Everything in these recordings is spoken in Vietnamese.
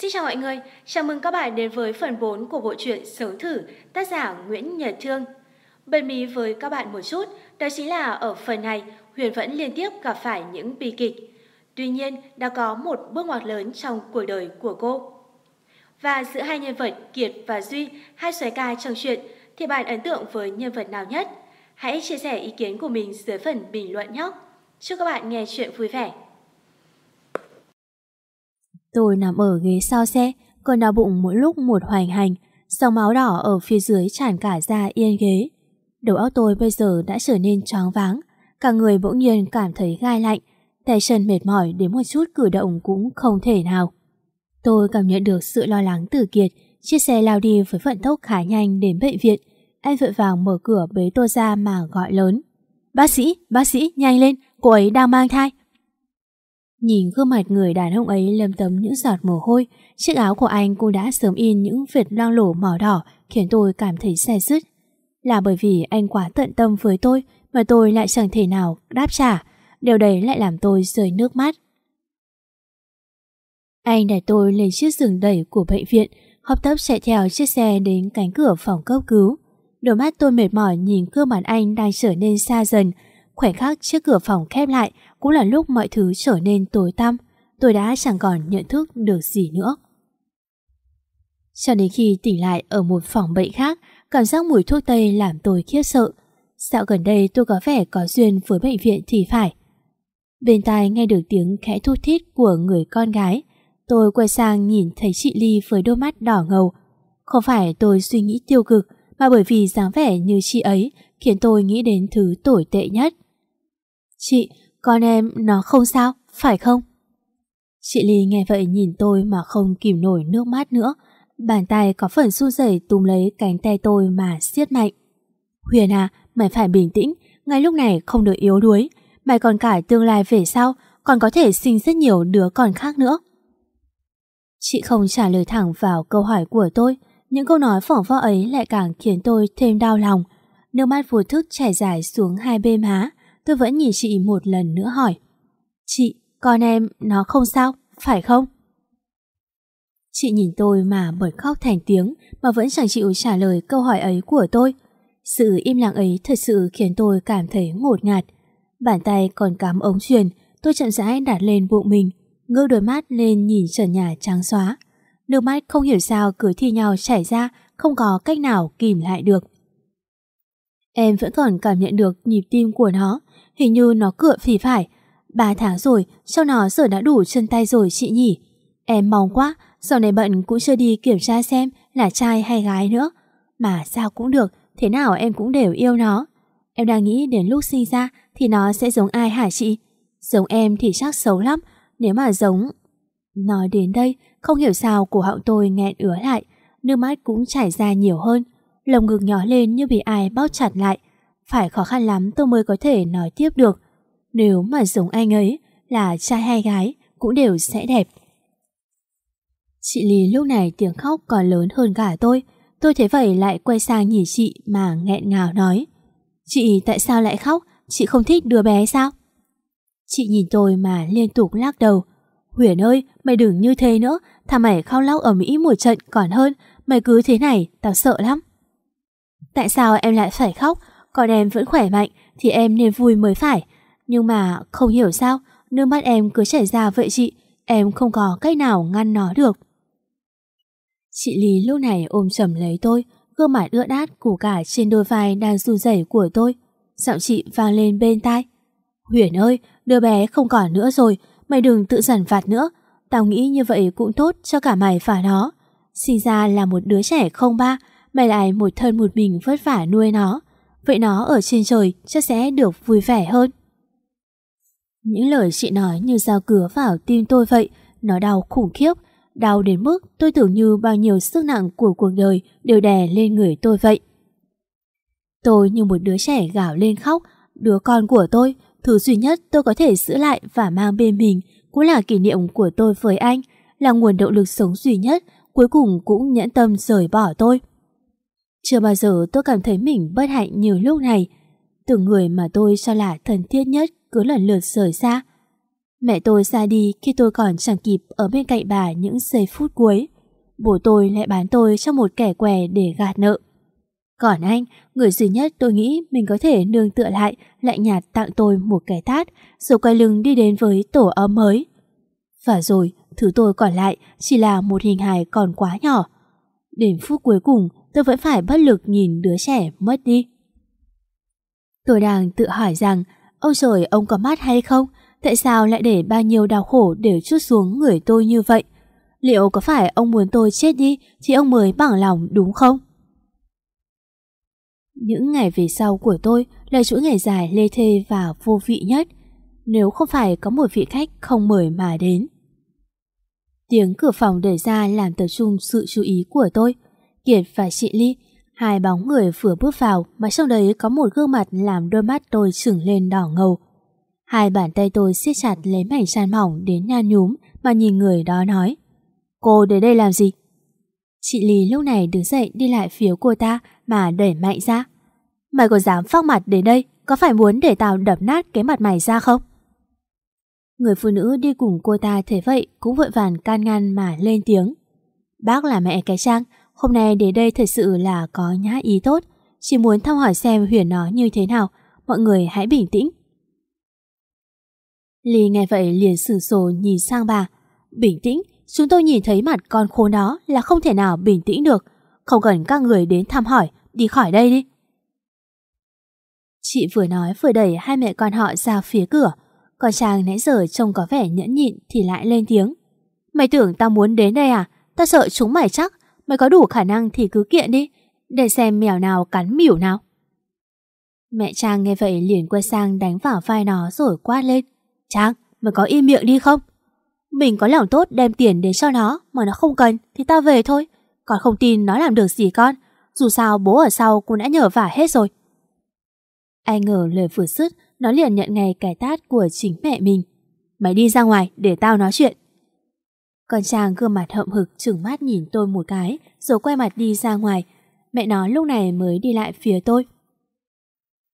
Xin chào mọi người, chào mừng các bạn đến với phần 4 của bộ truyện Sống Thử, tác giả Nguyễn Nhật Thương. Bật mí với các bạn một chút, đó chính là ở phần này, Huyền vẫn liên tiếp gặp phải những bi kịch. Tuy nhiên, đã có một bước ngoặt lớn trong cuộc đời của cô. Và giữa hai nhân vật Kiệt và Duy, hai xoáy ca trong chuyện, thì bạn ấn tượng với nhân vật nào nhất? Hãy chia sẻ ý kiến của mình dưới phần bình luận nhé. Chúc các bạn nghe chuyện vui vẻ. Tôi nằm ở ghế sau xe, cơn đau bụng mỗi lúc một hoành hành, dòng máu đỏ ở phía dưới tràn cả ra yên ghế. Đầu óc tôi bây giờ đã trở nên choáng váng, cả người bỗng nhiên cảm thấy gai lạnh, tay chân mệt mỏi đến một chút cử động cũng không thể nào. Tôi cảm nhận được sự lo lắng từ Kiệt, chiếc xe lao đi với vận tốc khá nhanh đến bệnh viện. Anh vội vàng mở cửa bế tôi ra mà gọi lớn. Bác sĩ, bác sĩ, nhanh lên, cô ấy đang mang thai. Nhìn gương mặt người đàn ông ấy lâm tấm những giọt mồ hôi, chiếc áo của anh cũng đã sớm in những vệt loang lổ màu đỏ khiến tôi cảm thấy xe dứt. Là bởi vì anh quá tận tâm với tôi mà tôi lại chẳng thể nào đáp trả, điều đấy lại làm tôi rơi nước mắt. Anh đặt tôi lên chiếc giường đẩy của bệnh viện, hấp tấp chạy theo chiếc xe đến cánh cửa phòng cấp cứu. Đôi mắt tôi mệt mỏi nhìn gương mặt anh đang trở nên xa dần, khoảnh khắc chiếc cửa phòng khép lại cũng là lúc mọi thứ trở nên tối tăm. Tôi đã chẳng còn nhận thức được gì nữa. Cho đến khi tỉnh lại ở một phòng bệnh khác, cảm giác mùi thuốc tây làm tôi khiếp sợ. Dạo gần đây tôi có vẻ có duyên với bệnh viện thì phải. Bên tai nghe được tiếng khẽ thút thít của người con gái. Tôi quay sang nhìn thấy chị Ly với đôi mắt đỏ ngầu. Không phải tôi suy nghĩ tiêu cực, mà bởi vì dáng vẻ như chị ấy khiến tôi nghĩ đến thứ tồi tệ nhất. Chị, con em nó không sao, phải không? Chị Ly nghe vậy nhìn tôi mà không kìm nổi nước mắt nữa. Bàn tay có phần run rẩy túm lấy cánh tay tôi mà siết mạnh. Huyền à, mày phải bình tĩnh, ngay lúc này không được yếu đuối. Mày còn cả tương lai về sau, còn có thể sinh rất nhiều đứa con khác nữa. Chị không trả lời thẳng vào câu hỏi của tôi, những câu nói phỏng vơ ấy lại càng khiến tôi thêm đau lòng. Nước mắt vô thức chảy dài xuống hai bên má, tôi vẫn nhìn chị một lần nữa hỏi. Chị, con em, nó không sao, phải không? Chị nhìn tôi mà bật khóc thành tiếng mà vẫn chẳng chịu trả lời câu hỏi ấy của tôi. Sự im lặng ấy thật sự khiến tôi cảm thấy ngột ngạt. Bàn tay còn cắm ống truyền, tôi chậm rãi đặt lên bụng mình, ngơ đôi mắt lên nhìn trần nhà trắng xóa. Nước mắt không hiểu sao cứ thi nhau chảy ra, không có cách nào kìm lại được. Em vẫn còn cảm nhận được nhịp tim của nó, hình như nó cựa phì phải. Ba tháng rồi, cho nó giờ đã đủ chân tay rồi chị nhỉ? Em mong quá, sau này bận cũng chưa đi kiểm tra xem là trai hay gái nữa. Mà sao cũng được, thế nào em cũng đều yêu nó. Em đang nghĩ đến lúc sinh ra thì nó sẽ giống ai hả chị? Giống em thì chắc xấu lắm, nếu mà giống... Nói đến đây, không hiểu sao cổ họng tôi nghẹn ứa lại, nước mắt cũng chảy ra nhiều hơn. Lồng ngực nhỏ lên như bị ai bóp chặt lại. Phải khó khăn lắm tôi mới có thể nói tiếp được. Nếu mà giống anh ấy, là trai hay gái, cũng đều sẽ đẹp. Chị Lý lúc này tiếng khóc còn lớn hơn cả tôi. Tôi thấy vậy lại quay sang nhìn chị mà nghẹn ngào nói. Chị tại sao lại khóc? Chị không thích đứa bé sao? Chị nhìn tôi mà liên tục lắc đầu. Huyền ơi, mày đừng như thế nữa. Thà mày khao lóc ở Mỹ một trận còn hơn. Mày cứ thế này, tao sợ lắm. Tại sao em lại phải khóc? Còn em vẫn khỏe mạnh thì em nên vui mới phải. Nhưng mà không hiểu sao, nước mắt em cứ chảy ra vậy chị. Em không có cách nào ngăn nó được. Chị Lý lúc này ôm chầm lấy tôi, gương mặt ướt át của cả trên đôi vai đang run rẩy của tôi. Giọng chị vang lên bên tai. Huyền ơi, đứa bé không còn nữa rồi, mày đừng tự giản vặt nữa. Tao nghĩ như vậy cũng tốt cho cả mày và nó. Sinh ra là một đứa trẻ không ba, mày lại một thân một mình vất vả nuôi nó. Vậy nó ở trên trời chắc sẽ được vui vẻ hơn. Những lời chị nói như dao cứa vào tim tôi vậy, nó đau khủng khiếp, đau đến mức tôi tưởng như bao nhiêu sức nặng của cuộc đời đều đè lên người tôi vậy. Tôi như một đứa trẻ gào lên khóc, đứa con của tôi, thứ duy nhất tôi có thể giữ lại và mang bên mình cũng là kỷ niệm của tôi với anh, là nguồn động lực sống duy nhất, cuối cùng cũng nhẫn tâm rời bỏ tôi. Chưa bao giờ tôi cảm thấy mình bất hạnh như lúc này. Từng người mà tôi cho là thân thiết nhất cứ lần lượt rời xa. Mẹ tôi ra đi khi tôi còn chẳng kịp ở bên cạnh bà những giây phút cuối. Bố tôi lại bán tôi cho một kẻ què để gạt nợ. Còn anh, người duy nhất tôi nghĩ mình có thể nương tựa lại, lại nhạt tặng tôi một cái tát, rồi quay lưng đi đến với tổ ấm mới. Và rồi, thứ tôi còn lại chỉ là một hình hài còn quá nhỏ. Đến phút cuối cùng, tôi vẫn phải bất lực nhìn đứa trẻ mất đi. Tôi đang tự hỏi rằng, ông trời ông có mắt hay không? Tại sao lại để bao nhiêu đau khổ đều chút xuống người tôi như vậy? Liệu có phải ông muốn tôi chết đi thì ông mới bằng lòng đúng không? Những ngày về sau của tôi là chuỗi ngày dài lê thê và vô vị nhất, nếu không phải có một vị khách không mời mà đến. Tiếng cửa phòng đẩy ra làm tập trung sự chú ý của tôi. Kiệt và chị Ly, hai bóng người vừa bước vào mà trong đấy có một gương mặt làm đôi mắt tôi trừng lên đỏ ngầu. Hai bàn tay tôi siết chặt lấy mảnh chăn mỏng đến nhan nhúm mà nhìn người đó nói. Cô đến đây làm gì? Chị Ly lúc này đứng dậy đi lại phía cô ta mà đẩy mạnh ra. Mày còn dám phóc mặt đến đây, có phải muốn để tao đập nát cái mặt mày ra không? Người phụ nữ đi cùng cô ta thế vậy cũng vội vàng can ngăn mà lên tiếng. Bác là mẹ cái Trang, hôm nay đến đây thật sự là có nhã ý tốt, chỉ muốn thăm hỏi xem Huyền nó như thế nào, mọi người hãy bình tĩnh. Ly nghe vậy liền sửng sổ nhìn sang bà. Bình tĩnh, chúng tôi nhìn thấy mặt con khốn đó là không thể nào bình tĩnh được. Không cần các người đến thăm hỏi, đi khỏi đây đi. Chị vừa nói vừa đẩy hai mẹ con họ ra phía cửa. Còn chàng nãy giờ trông có vẻ nhẫn nhịn thì lại lên tiếng. Mày tưởng tao muốn đến đây à? Tao sợ chúng mày chắc. Mày có đủ khả năng thì cứ kiện đi. Để xem mèo nào cắn mỉu nào. Mẹ Trang nghe vậy liền quay sang đánh vào vai nó rồi quát lên. Trang, mày có im miệng đi không? Mình có lòng tốt đem tiền đến cho nó mà nó không cần thì tao về thôi. Còn không tin nó làm được gì con. Dù sao bố ở sau cũng đã nhờ vả hết rồi. Ai ngờ lời vừa dứt Nó liền nhận ngay cái tát của chính mẹ mình Mày đi ra ngoài để tao nói chuyện con chàng gương mặt hậm hực trừng mắt nhìn tôi một cái Rồi quay mặt đi ra ngoài. Mẹ nó lúc này mới đi lại phía tôi.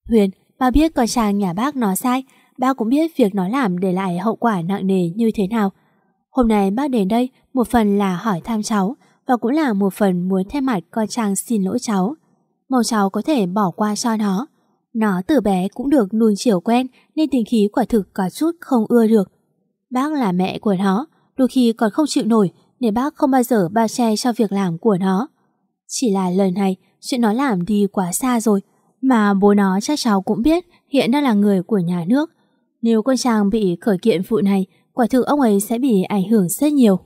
Huyền, ba biết con Trang nhà bác nó sai. Ba cũng biết việc nó làm để lại hậu quả nặng nề như thế nào. Hôm nay bác đến đây Một phần là hỏi thăm cháu Và cũng là một phần muốn thay mặt con Trang xin lỗi cháu. Mong cháu có thể bỏ qua cho nó. Nó từ bé cũng được nuôi chiều quen nên tình khí quả thực có chút không ưa được. Bác là mẹ của nó, đôi khi còn không chịu nổi nên bác không bao giờ ba che cho việc làm của nó. Chỉ là lần này chuyện nó làm đi quá xa rồi mà bố nó chắc cháu cũng biết hiện đang là người của nhà nước. Nếu con chàng bị khởi kiện vụ này quả thực ông ấy sẽ bị ảnh hưởng rất nhiều.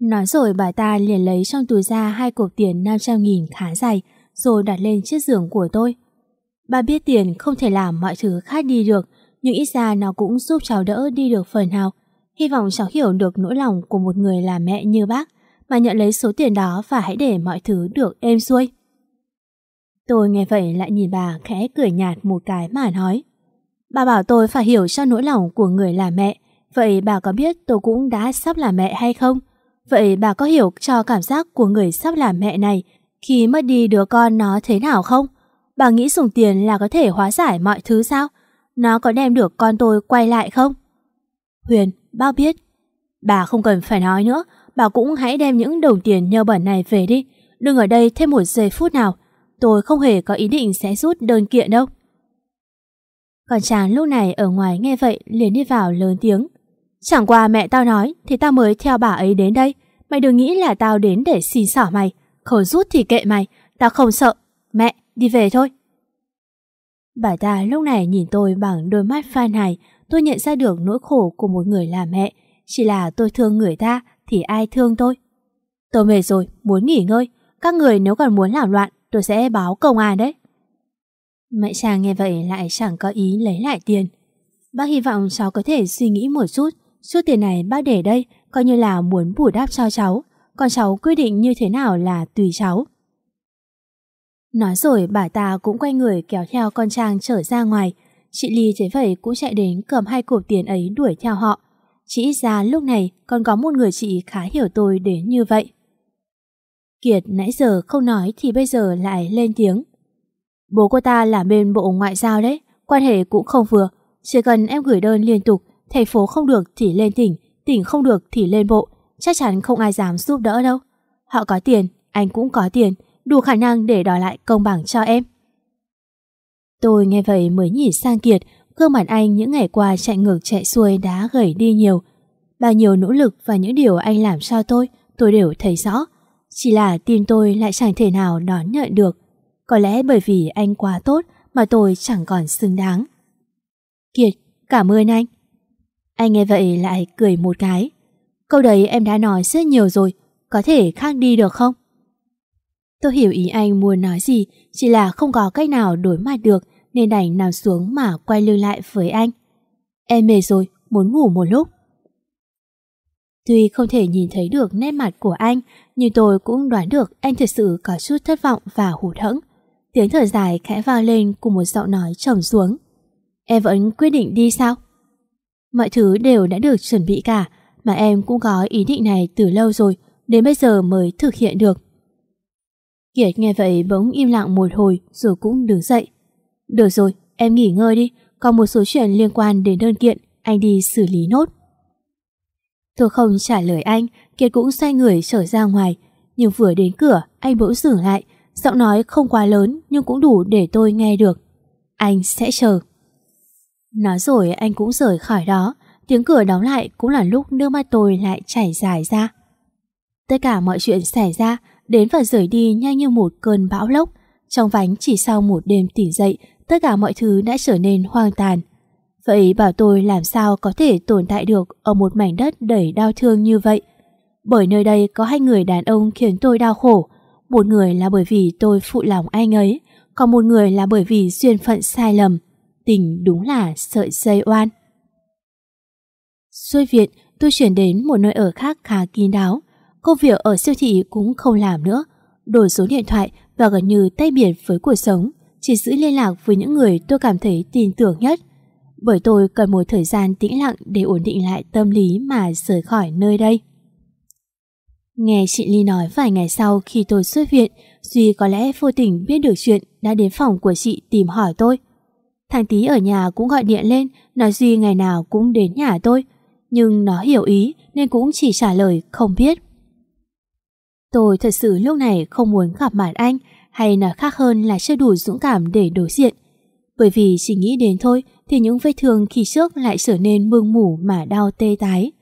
Nói rồi bà ta liền lấy trong túi ra hai cục tiền 500 nghìn khá dày rồi đặt lên chiếc giường của tôi. Bà biết tiền không thể làm mọi thứ khác đi được, nhưng ít ra nó cũng giúp cháu đỡ đi được phần nào. Hy vọng cháu hiểu được nỗi lòng của một người là mẹ như bác, mà nhận lấy số tiền đó và hãy để mọi thứ được êm xuôi. Tôi nghe vậy lại nhìn bà khẽ cười nhạt một cái mà nói. Bà bảo tôi phải hiểu cho nỗi lòng của người là mẹ, vậy bà có biết tôi cũng đã sắp là mẹ hay không? Vậy bà có hiểu cho cảm giác của người sắp là mẹ này khi mất đi đứa con nó thế nào không? Bà nghĩ dùng tiền là có thể hóa giải mọi thứ sao? Nó có đem được con tôi quay lại không? Huyền, bác biết. Bà không cần phải nói nữa, bà cũng hãy đem những đồng tiền nhơ bẩn này về đi. Đừng ở đây thêm một giây phút nào. Tôi không hề có ý định sẽ rút đơn kiện đâu. Còn chàng lúc này ở ngoài nghe vậy liền đi vào lớn tiếng. Chẳng qua mẹ tao nói thì tao mới theo bà ấy đến đây. Mày đừng nghĩ là tao đến để xin xỏ mày. Khổ rút thì kệ mày, tao không sợ. Mẹ, đi về thôi. Bà ta lúc này nhìn tôi bằng đôi mắt phai này tôi nhận ra được nỗi khổ của một người là mẹ. Chỉ là tôi thương người ta thì ai thương tôi. Tôi mệt rồi, muốn nghỉ ngơi. Các người nếu còn muốn làm loạn, tôi sẽ báo công an đấy. Mẹ chàng nghe vậy lại chẳng có ý lấy lại tiền. Bác hy vọng cháu có thể suy nghĩ một chút. Số tiền này bác để đây coi như là muốn bù đắp cho cháu. Còn cháu quyết định như thế nào là tùy cháu. Nói rồi bà ta cũng quay người kéo theo con Trang trở ra ngoài. Chị Ly thế vậy cũng chạy đến cầm hai cục tiền ấy đuổi theo họ. Chỉ ít ra lúc này còn có một người chị khá hiểu tôi đến như vậy. Kiệt nãy giờ không nói thì bây giờ lại lên tiếng. Bố cô ta là bên bộ ngoại giao đấy, quan hệ cũng không vừa. Chỉ cần em gửi đơn liên tục thành phố không được thì lên tỉnh, tỉnh không được thì lên bộ, chắc chắn không ai dám giúp đỡ đâu. Họ có tiền, anh cũng có tiền, đủ khả năng để đòi lại công bằng cho em. Tôi nghe vậy mới nhìn sang Kiệt, gương mặt anh những ngày qua chạy ngược chạy xuôi đã gầy đi nhiều. Bao nhiêu nỗ lực và những điều anh làm cho tôi, tôi đều thấy rõ. Chỉ là tim tôi lại chẳng thể nào đón nhận được. Có lẽ bởi vì anh quá tốt mà tôi chẳng còn xứng đáng. Kiệt, cảm ơn anh. Anh nghe vậy lại cười một cái. Câu đấy em đã nói rất nhiều rồi, có thể khác đi được không? Tôi hiểu ý anh muốn nói gì, chỉ là không có cách nào đối mặt được nên đành nằm xuống mà quay lưng lại với anh. Em mệt rồi, muốn ngủ một lúc. Tuy không thể nhìn thấy được nét mặt của anh, nhưng tôi cũng đoán được anh thật sự có chút thất vọng và hụt hẫng. Tiếng thở dài khẽ vang lên cùng một giọng nói trầm xuống. Em vẫn quyết định đi sao? Mọi thứ đều đã được chuẩn bị cả, mà em cũng có ý định này từ lâu rồi, đến bây giờ mới thực hiện được. Kiệt nghe vậy bỗng im lặng một hồi rồi cũng đứng dậy. Được rồi, em nghỉ ngơi đi, còn một số chuyện liên quan đến đơn kiện, anh đi xử lý nốt. Tôi không trả lời anh, Kiệt cũng xoay người trở ra ngoài. Nhưng vừa đến cửa, anh bỗng dừng lại, giọng nói không quá lớn nhưng cũng đủ để tôi nghe được. Anh sẽ chờ. Nói rồi anh cũng rời khỏi đó, tiếng cửa đóng lại cũng là lúc nước mắt tôi lại chảy dài ra. Tất cả mọi chuyện xảy ra, đến và rời đi nhanh như một cơn bão lốc. Trong vánh chỉ sau một đêm tỉnh dậy, tất cả mọi thứ đã trở nên hoang tàn. Vậy bảo tôi làm sao có thể tồn tại được ở một mảnh đất đầy đau thương như vậy? Bởi nơi đây có hai người đàn ông khiến tôi đau khổ. Một người là bởi vì tôi phụ lòng anh ấy, còn một người là bởi vì duyên phận sai lầm. Tình đúng là sợi dây oan. Xuôi Việt, tôi chuyển đến một nơi ở khác khá kín đáo. Công việc ở siêu thị cũng không làm nữa. Đổi số điện thoại và gần như tay biệt với cuộc sống, chỉ giữ liên lạc với những người tôi cảm thấy tin tưởng nhất bởi tôi cần một thời gian tĩnh lặng để ổn định lại tâm lý mà rời khỏi nơi đây. Nghe chị Ly nói vài ngày sau khi tôi xuất viện, Duy có lẽ vô tình biết được chuyện đã đến phòng của chị tìm hỏi tôi. Thằng Tý ở nhà cũng gọi điện lên nói Duy ngày nào cũng đến nhà tôi, nhưng nó hiểu ý nên cũng chỉ trả lời không biết. Tôi thật sự lúc này không muốn gặp mặt anh hay nói khác hơn là chưa đủ dũng cảm để đối diện. Bởi vì chỉ nghĩ đến thôi thì những vết thương khi trước lại trở nên mương mủ mà đau tê tái.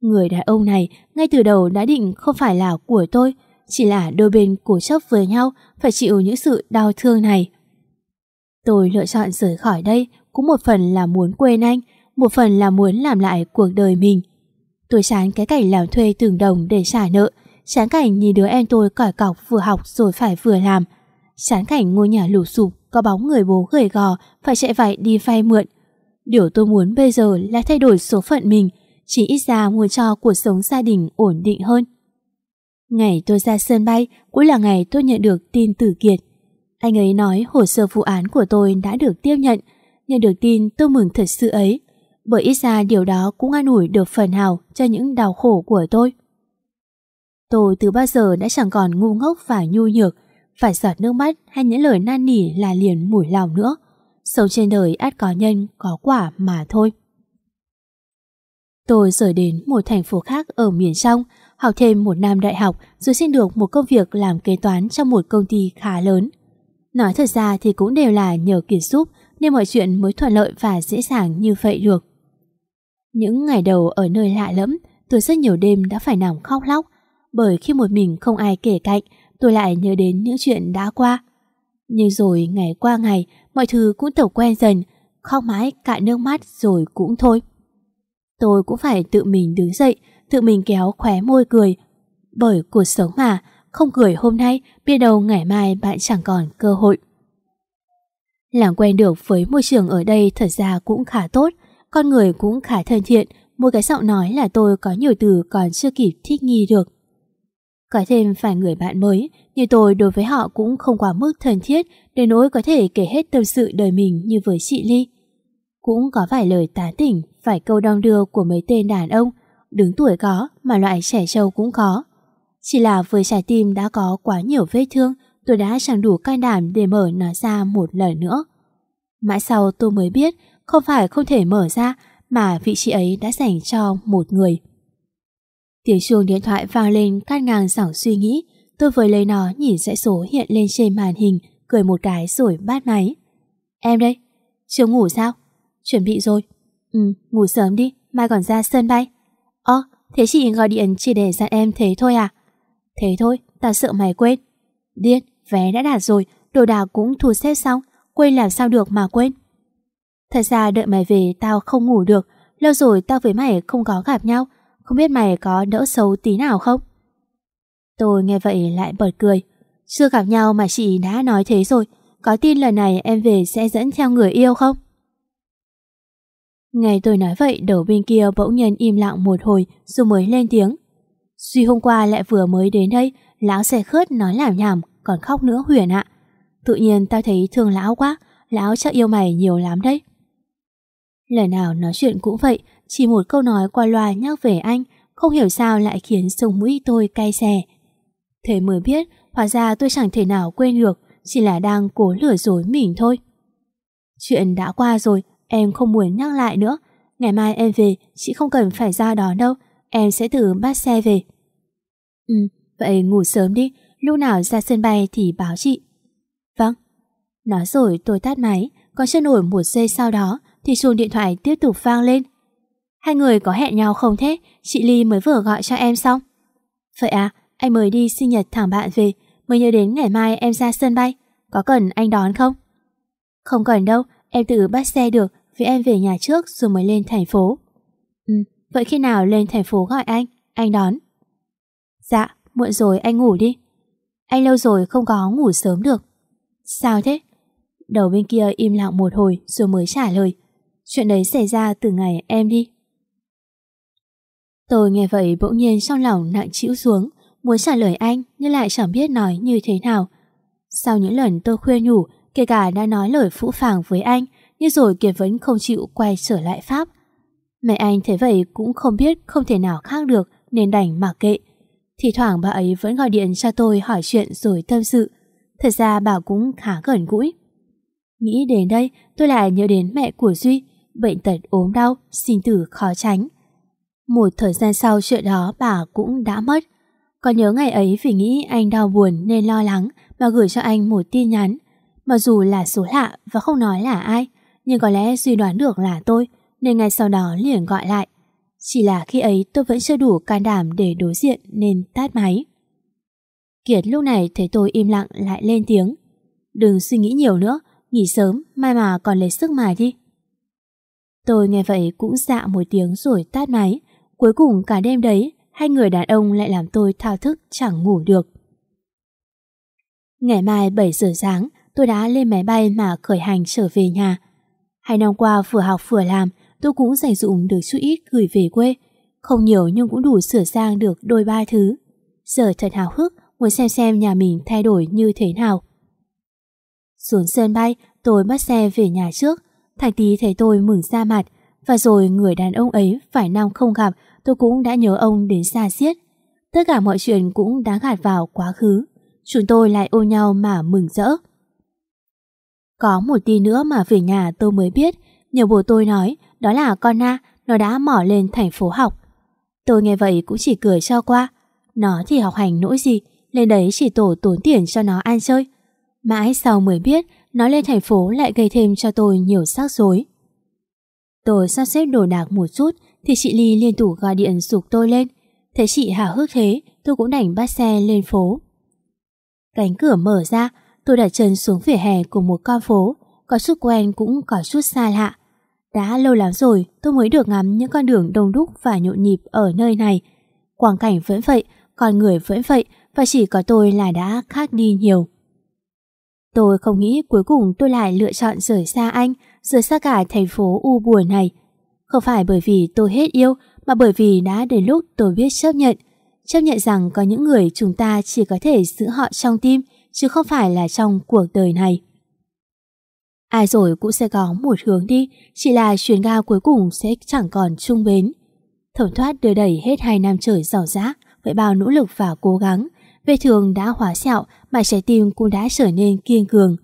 Người đàn ông này ngay từ đầu đã định không phải là của tôi, chỉ là đôi bên cố chấp với nhau phải chịu những sự đau thương này. Tôi lựa chọn rời khỏi đây cũng một phần là muốn quên anh, một phần là muốn làm lại cuộc đời mình. Tôi chán cái cảnh làm thuê từng đồng để trả nợ, chán cảnh nhìn đứa em tôi cỏi cọc vừa học rồi phải vừa làm, chán cảnh ngôi nhà lụp sụp có bóng người bố gầy gò phải chạy vạy đi vay mượn. Điều tôi muốn bây giờ là thay đổi số phận mình, chỉ ít ra muốn cho cuộc sống gia đình ổn định hơn. Ngày tôi ra sân bay cũng là ngày tôi nhận được tin từ Kiệt. Anh ấy nói hồ sơ vụ án của tôi đã được tiếp nhận, nhận được tin tôi mừng thật sự ấy, bởi ít ra điều đó cũng an ủi được phần nào cho những đau khổ của tôi. Tôi từ bao giờ đã chẳng còn ngu ngốc và nhu nhược, phải giọt nước mắt hay những lời nan nỉ là liền mủi lòng nữa. Sống trên đời át có nhân, có quả mà thôi. Tôi rời đến một thành phố khác ở miền trong, học thêm một năm đại học rồi xin được một công việc làm kế toán trong một công ty khá lớn. Nói thật ra thì cũng đều là nhờ Kiệt giúp nên mọi chuyện mới thuận lợi và dễ dàng như vậy được. Những ngày đầu ở nơi lạ lẫm, tôi rất nhiều đêm đã phải nằm khóc lóc bởi khi một mình không ai kể cạnh tôi lại nhớ đến những chuyện đã qua. Nhưng rồi ngày qua ngày, mọi thứ cũng tẩu quen dần, khóc mãi cạn nước mắt rồi cũng thôi. Tôi cũng phải tự mình đứng dậy, tự mình kéo khóe môi cười. Bởi cuộc sống mà, không cười hôm nay, biết đâu ngày mai bạn chẳng còn cơ hội. Làm quen được với môi trường ở đây thật ra cũng khá tốt, con người cũng khá thân thiện, một cái giọng nói là tôi có nhiều từ còn chưa kịp thích nghi được. Có thêm vài người bạn mới, như tôi đối với họ cũng không quá mức thân thiết đến nỗi có thể kể hết tâm sự đời mình như với chị Ly. Cũng có vài lời tán tỉnh, vài câu đong đưa của mấy tên đàn ông, đứng tuổi có mà loại trẻ trâu cũng có. Chỉ là với trái tim đã có quá nhiều vết thương, tôi đã chẳng đủ can đảm để mở nó ra một lần nữa. Mãi sau tôi mới biết, không phải không thể mở ra, mà vị trí ấy đã dành cho một người. Tiếng chuông điện thoại vang lên cắt ngang dòng suy nghĩ, tôi với lấy nó nhìn dãy số hiện lên trên màn hình, cười một cái rồi bắt máy. Em đây, chưa ngủ sao? Chuẩn bị rồi. Ừ, ngủ sớm đi, mai còn ra sân bay. Ơ, thế chị gọi điện chỉ để dặn em thế thôi à? Thế thôi, tao sợ mày quên. Điên, vé đã đặt rồi, đồ đạc cũng thu xếp xong, quên làm sao được mà quên. Thật ra đợi mày về tao không ngủ được, lâu rồi tao với mày không có gặp nhau, không biết mày có đỡ xấu tí nào không? Tôi nghe vậy lại bật cười. Chưa gặp nhau mà chị đã nói thế rồi, có tin lần này em về sẽ dẫn theo người yêu không? Ngày tôi nói vậy đầu bên kia bỗng nhiên im lặng một hồi rồi mới lên tiếng. Duy hôm qua lại vừa mới đến đây, lão xe khớt nói làm nhảm, còn khóc nữa Huyền ạ. Tự nhiên tao thấy thương lão quá, lão chắc yêu mày nhiều lắm đấy. Lần nào nói chuyện cũng vậy, chỉ một câu nói qua loa nhắc về anh, không hiểu sao lại khiến sông mũi tôi cay xè. Thế mới biết, hóa ra tôi chẳng thể nào quên được, chỉ là đang cố lừa dối mình thôi. Chuyện đã qua rồi, em không muốn nhắc lại nữa. Ngày mai em về, chị không cần phải ra đó đâu, em sẽ tự bắt xe về. Ừ, vậy ngủ sớm đi, lúc nào ra sân bay thì báo chị. Vâng. Nói rồi tôi tắt máy, còn chưa nổi một giây sau đó thì chuông điện thoại tiếp tục vang lên. Hai người có hẹn nhau không thế? Chị Ly mới vừa gọi cho em xong. Vậy à, anh mới đi sinh nhật thằng bạn về, mới nhớ đến ngày mai em ra sân bay. Có cần anh đón không? Không cần đâu, em tự bắt xe được vì em về nhà trước rồi mới lên thành phố. Ừ, vậy khi nào lên thành phố gọi anh, anh đón. Dạ, muộn rồi anh ngủ đi. Anh lâu rồi không có ngủ sớm được. Sao thế? Đầu bên kia im lặng một hồi rồi mới trả lời. Chuyện đấy xảy ra từ ngày em đi. Tôi nghe vậy bỗng nhiên trong lòng nặng chịu xuống, muốn trả lời anh nhưng lại chẳng biết nói như thế nào. Sau những lần tôi khuyên nhủ, kể cả đã nói lời phũ phàng với anh, nhưng rồi Kiệt vẫn không chịu quay trở lại Pháp. Mẹ anh thấy vậy cũng không biết không thể nào khác được nên đành mặc kệ. Thì thoảng bà ấy vẫn gọi điện cho tôi hỏi chuyện rồi tâm sự. Thật ra bà cũng khá gần gũi. Nghĩ đến đây tôi lại nhớ đến mẹ của Duy, bệnh tật ốm đau, sinh tử khó tránh. Một thời gian sau chuyện đó bà cũng đã mất. Còn nhớ ngày ấy vì nghĩ anh đau buồn nên lo lắng mà gửi cho anh một tin nhắn. Mặc dù là số lạ và không nói là ai, nhưng có lẽ suy đoán được là tôi, nên ngay sau đó liền gọi lại. Chỉ là khi ấy tôi vẫn chưa đủ can đảm để đối diện nên tắt máy. Kiệt lúc này thấy tôi im lặng lại lên tiếng. Đừng suy nghĩ nhiều nữa, nghỉ sớm, mai mà còn lấy sức mài đi. Tôi nghe vậy cũng dạ một tiếng rồi tắt máy. Cuối cùng cả đêm đấy, hai người đàn ông lại làm tôi thao thức chẳng ngủ được. Ngày mai 7 giờ sáng, tôi đã lên máy bay mà khởi hành trở về nhà. Hai năm qua vừa học vừa làm, tôi cũng dành dụng được chút ít gửi về quê. Không nhiều nhưng cũng đủ sửa sang được đôi ba thứ. Giờ thật hào hức, muốn xem xem nhà mình thay đổi như thế nào. Xuống sân bay, tôi bắt xe về nhà trước. Thành tí thấy tôi mừng ra mặt, và rồi người đàn ông ấy phải năm không gặp, tôi cũng đã nhớ ông đến xa xiết. Tất cả mọi chuyện cũng đã gạt vào quá khứ. Chúng tôi lại ô nhau mà mừng rỡ. Có một tí nữa mà về nhà tôi mới biết, nhờ bố tôi nói, đó là con Na, nó đã mỏ lên thành phố học. Tôi nghe vậy cũng chỉ cười cho qua. Nó thì học hành nỗi gì, lên đấy chỉ tổ tốn tiền cho nó ăn chơi. Mãi sau mới biết, nó lên thành phố lại gây thêm cho tôi nhiều xác rối. Tôi sắp xếp đồ đạc một chút, thì chị Ly liên tục gọi điện sụp tôi lên. Thấy chị hào hức thế, tôi cũng đành bắt xe lên phố. Cánh cửa mở ra, tôi đặt chân xuống vỉa hè của một con phố, có chút quen cũng có chút xa lạ. Đã lâu lắm rồi tôi mới được ngắm những con đường đông đúc và nhộn nhịp ở nơi này. Quang cảnh vẫn vậy, con người vẫn vậy và chỉ có tôi là đã khác đi nhiều. Tôi không nghĩ cuối cùng tôi lại lựa chọn rời xa anh, rời xa cả thành phố u buồn này. Không phải bởi vì tôi hết yêu, mà bởi vì đã đến lúc tôi biết chấp nhận. Chấp nhận rằng có những người chúng ta chỉ có thể giữ họ trong tim, chứ không phải là trong cuộc đời này. Ai rồi cũng sẽ có một hướng đi, chỉ là chuyến ga cuối cùng sẽ chẳng còn chung bến. Thẩm thoát đưa đẩy hết hai năm trời giàu rã với bao nỗ lực và cố gắng. Vết thương đã hóa sẹo mà trái tim cũng đã trở nên kiên cường.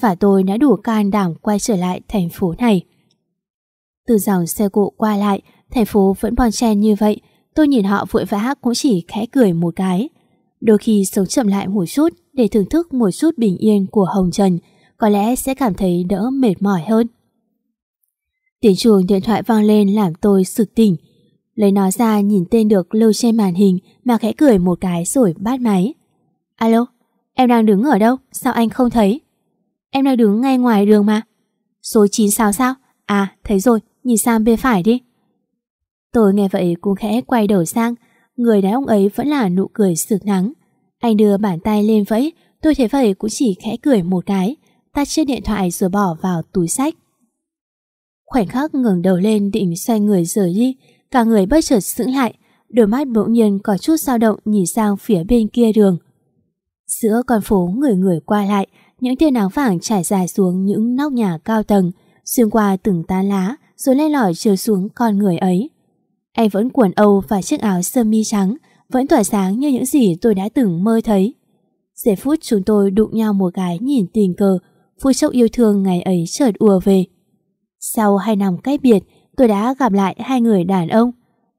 Và tôi đã đủ can đảm quay trở lại thành phố này. Từ dòng xe cộ qua lại, thành phố vẫn bon chen như vậy, tôi nhìn họ vội vã cũng chỉ khẽ cười một cái. Đôi khi sống chậm lại một chút để thưởng thức một chút bình yên của Hồng Trần, có lẽ sẽ cảm thấy đỡ mệt mỏi hơn. Tiếng chuông điện thoại vang lên làm tôi sực tỉnh. Lấy nó ra nhìn tên được lưu trên màn hình mà khẽ cười một cái rồi bắt máy. Alo, em đang đứng ở đâu? Sao anh không thấy? Em đang đứng ngay ngoài đường mà. Số 9 sao sao? À, thấy rồi, nhìn sang bên phải đi. Tôi nghe vậy cũng khẽ quay đầu sang, người đàn ông ấy vẫn là nụ cười sực nắng. Anh đưa bàn tay lên vẫy, tôi thấy vậy cũng chỉ khẽ cười một cái, tắt chiếc điện thoại rồi bỏ vào túi sách. Khoảnh khắc ngẩng đầu lên định xoay người rời đi, cả người bất chợt sững lại, đôi mắt bỗng nhiên có chút dao động nhìn sang phía bên kia đường. Giữa con phố người người qua lại, những tia nắng vàng trải dài xuống những nóc nhà cao tầng, xuyên qua từng tán lá, rồi lên lỏi chiều xuống con người ấy. Anh vẫn quần âu và chiếc áo sơ mi trắng, vẫn tỏa sáng như những gì tôi đã từng mơ thấy. Giây phút chúng tôi đụng nhau một cái nhìn tình cờ, phút chốc yêu thương ngày ấy chợt ùa về. Sau hai năm cách biệt, tôi đã gặp lại hai người đàn ông.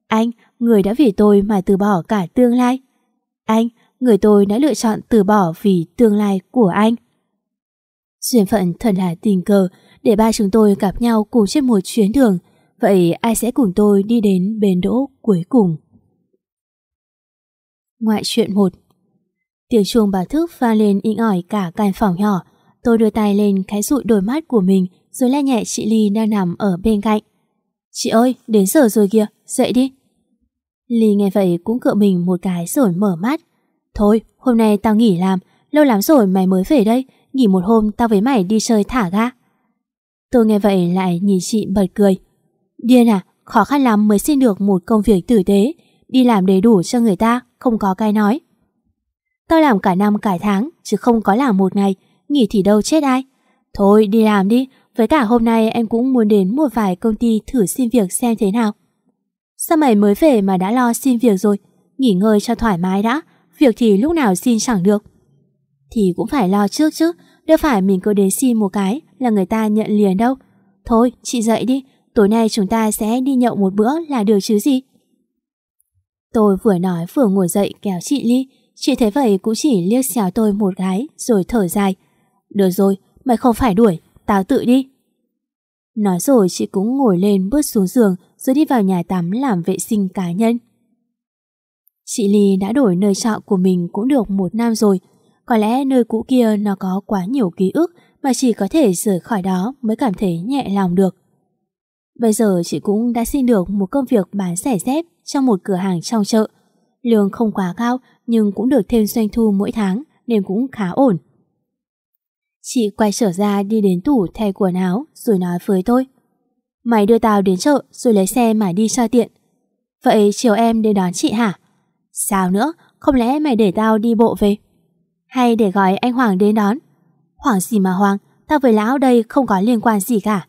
Anh, người đã vì tôi mà từ bỏ cả tương lai. Anh, người tôi đã lựa chọn từ bỏ vì tương lai của anh. Duyên phận thật là tình cờ để ba chúng tôi gặp nhau cùng trên một chuyến đường. Vậy ai sẽ cùng tôi đi đến bến đỗ cuối cùng? Ngoại truyện 1 Tiếng chuông bà thức pha lên inh ỏi cả căn phòng nhỏ. Tôi đưa tay lên khái dụi đôi mắt của mình rồi la nhẹ chị Ly đang nằm ở bên cạnh. Chị ơi, đến giờ rồi kìa, dậy đi. Ly nghe vậy cũng cựa mình một cái rồi mở mắt. Thôi, hôm nay tao nghỉ làm, lâu lắm rồi mày mới về đây, nghỉ một hôm tao với mày đi chơi thả ga. Tôi nghe vậy lại nhìn chị bật cười. Điên à, khó khăn lắm mới xin được một công việc tử tế, đi làm đầy đủ cho người ta, không có cái nói. Tao làm cả năm cả tháng, chứ không có làm một ngày, nghỉ thì đâu chết ai. Thôi đi làm đi, với cả hôm nay em cũng muốn đến một vài công ty thử xin việc xem thế nào. Sao mày mới về mà đã lo xin việc rồi? Nghỉ ngơi cho thoải mái đã, việc thì lúc nào xin chẳng được. Thì cũng phải lo trước chứ, đâu phải mình cứ đến xin một cái là người ta nhận liền đâu. Thôi, chị dậy đi, tối nay chúng ta sẽ đi nhậu một bữa là được chứ gì. Tôi vừa nói vừa ngồi dậy kéo chị Ly, chị thấy vậy cũng chỉ liếc xéo tôi một cái rồi thở dài. Được rồi, mày không phải đuổi, tao tự đi. Nói rồi chị cũng ngồi lên bước xuống giường rồi đi vào nhà tắm làm vệ sinh cá nhân. Chị Ly đã đổi nơi trọ của mình cũng được một năm rồi. Có lẽ nơi cũ kia nó có quá nhiều ký ức mà chỉ có thể rời khỏi đó mới cảm thấy nhẹ lòng được. Bây giờ chị cũng đã xin được một công việc bán rẻ dép trong một cửa hàng trong chợ. Lương không quá cao nhưng cũng được thêm doanh thu mỗi tháng nên cũng khá ổn. Chị quay trở ra đi đến tủ thay quần áo rồi nói với tôi. Mày đưa tao đến chợ rồi lấy xe mà đi cho tiện. Vậy chiều em đến đón chị hả? Sao nữa, không lẽ mày để tao đi bộ về? Hay để gọi anh Hoàng đến đón? Hoàng gì mà Hoàng, tao với lão đây không có liên quan gì cả.